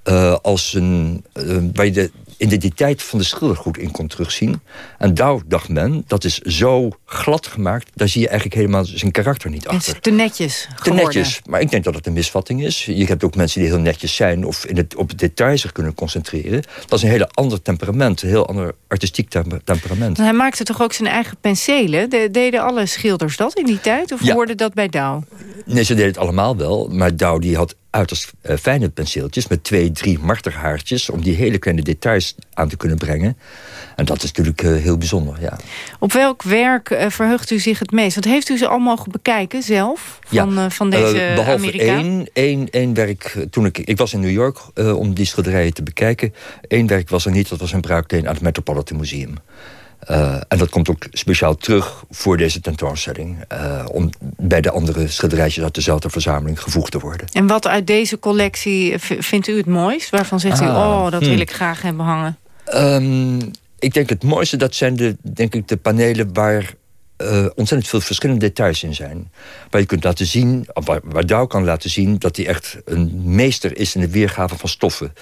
uh, als een... Uh, waar je de identiteit van de schilder goed in kon terugzien. En daar dacht men, dat is zo glad gemaakt... daar zie je eigenlijk helemaal zijn karakter niet achter. Het is te netjes Te netjes, maar ik denk dat het een misvatting is. Je hebt ook mensen die heel netjes zijn... of in het, op het detail zich kunnen concentreren. Dat is een hele ander temperament, een heel ander artistiek temperament. Hij maakte toch ook zijn eigen penselen? De, deden alle schilders dat in die tijd? Of hoorde dat bij Douw? Nee, ze deden het allemaal wel. Maar Douw die had uiterst uh, fijne penseeltjes... met twee, drie marterhaartjes... om die hele kleine details aan te kunnen brengen. En dat is natuurlijk uh, heel bijzonder, ja. Op welk werk uh, verheugt u zich het meest? Want heeft u ze al mogen bekijken zelf? Van, ja, van deze behalve Amerikaan? één, één, één werk... Toen ik, ik was in New York om die schilderijen te bekijken. Eén werk was er niet, dat was een bruikleen aan het Metropolitan Museum. Uh, en dat komt ook speciaal terug voor deze tentoonstelling. Uh, om bij de andere schilderijtjes uit dezelfde verzameling gevoegd te worden. En wat uit deze collectie vindt u het mooist? Waarvan zegt ah, u, oh, dat hmm. wil ik graag hebben hangen? Um, ik denk het mooiste, dat zijn de, denk ik, de panelen waar uh, ontzettend veel verschillende details in zijn. Waar je kunt laten zien, waar, waar Douw kan laten zien... dat hij echt een meester is in de weergave van stoffen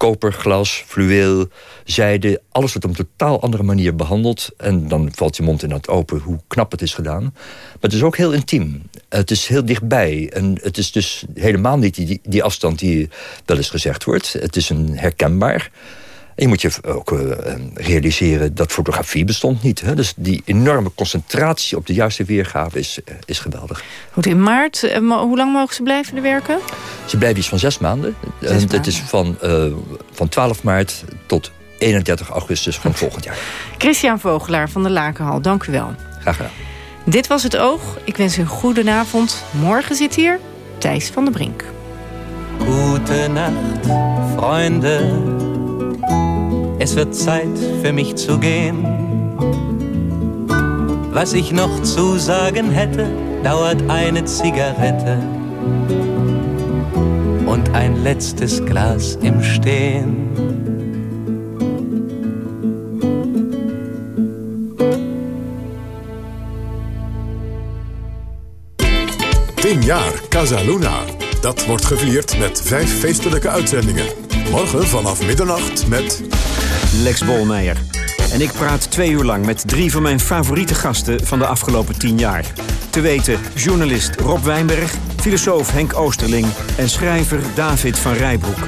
koper, glas, fluweel, zijde. Alles wordt op een totaal andere manier behandeld. En dan valt je mond inderdaad open hoe knap het is gedaan. Maar het is ook heel intiem. Het is heel dichtbij. En het is dus helemaal niet die, die afstand die wel eens gezegd wordt. Het is een herkenbaar je moet je ook uh, realiseren dat fotografie bestond niet. Hè? Dus die enorme concentratie op de juiste weergave is, uh, is geweldig. Goed, in maart, uh, hoe lang mogen ze blijven, werken? Ze blijven iets van zes maanden. Zes maanden. Het is van, van 12 maart tot 31 augustus van volgend jaar. Christian Vogelaar van de Lakenhal, dank u wel. Graag gedaan. Dit was Het Oog. Ik wens u een goede avond. Morgen zit hier Thijs van der Brink. Goedenacht, vrienden. Es wird Zeit für mich zu gehen. Was ich noch zu sagen hätte, dauert eine Zigarette und ein letztes Glas im Stehen. Tien jaar Casa Luna. Dat wordt gevierd met vijf feestelijke uitzendingen. Morgen vanaf middernacht met... Lex Bolmeijer. En ik praat twee uur lang met drie van mijn favoriete gasten van de afgelopen tien jaar. Te weten journalist Rob Wijnberg, filosoof Henk Oosterling en schrijver David van Rijbroek.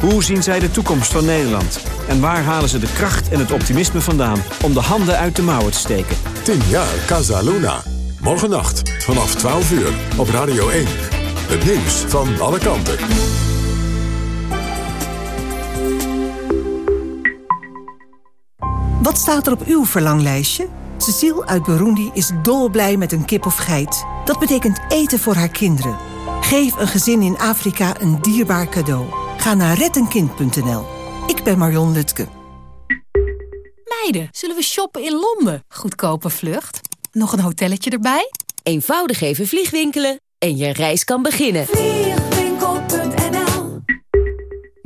Hoe zien zij de toekomst van Nederland? En waar halen ze de kracht en het optimisme vandaan om de handen uit de mouwen te steken? 10 jaar Casa Luna. Morgennacht vanaf 12 uur op Radio 1. Het nieuws van alle kanten. Wat staat er op uw verlanglijstje? Cecile uit Burundi is dolblij met een kip of geit. Dat betekent eten voor haar kinderen. Geef een gezin in Afrika een dierbaar cadeau. Ga naar rettenkind.nl. Ik ben Marion Lutke. Meiden, zullen we shoppen in Londen? Goedkope vlucht. Nog een hotelletje erbij? Eenvoudig even vliegwinkelen en je reis kan beginnen.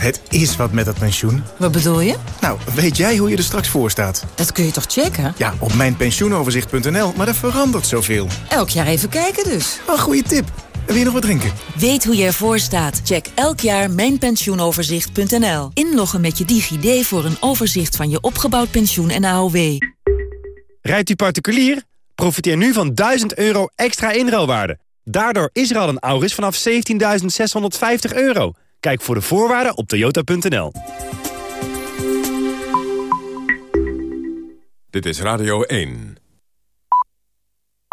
Het is wat met dat pensioen. Wat bedoel je? Nou, weet jij hoe je er straks voor staat? Dat kun je toch checken? Ja, op mijnpensioenoverzicht.nl, maar er verandert zoveel. Elk jaar even kijken dus. Een goede tip. Wil je nog wat drinken? Weet hoe je ervoor staat? Check elk jaar mijnpensioenoverzicht.nl. Inloggen met je DigiD voor een overzicht van je opgebouwd pensioen en AOW. Rijdt u particulier? Profiteer nu van 1000 euro extra inruilwaarde. Daardoor is er al een Auris vanaf 17.650 euro. Kijk voor de voorwaarden op toyota.nl. Dit is Radio 1.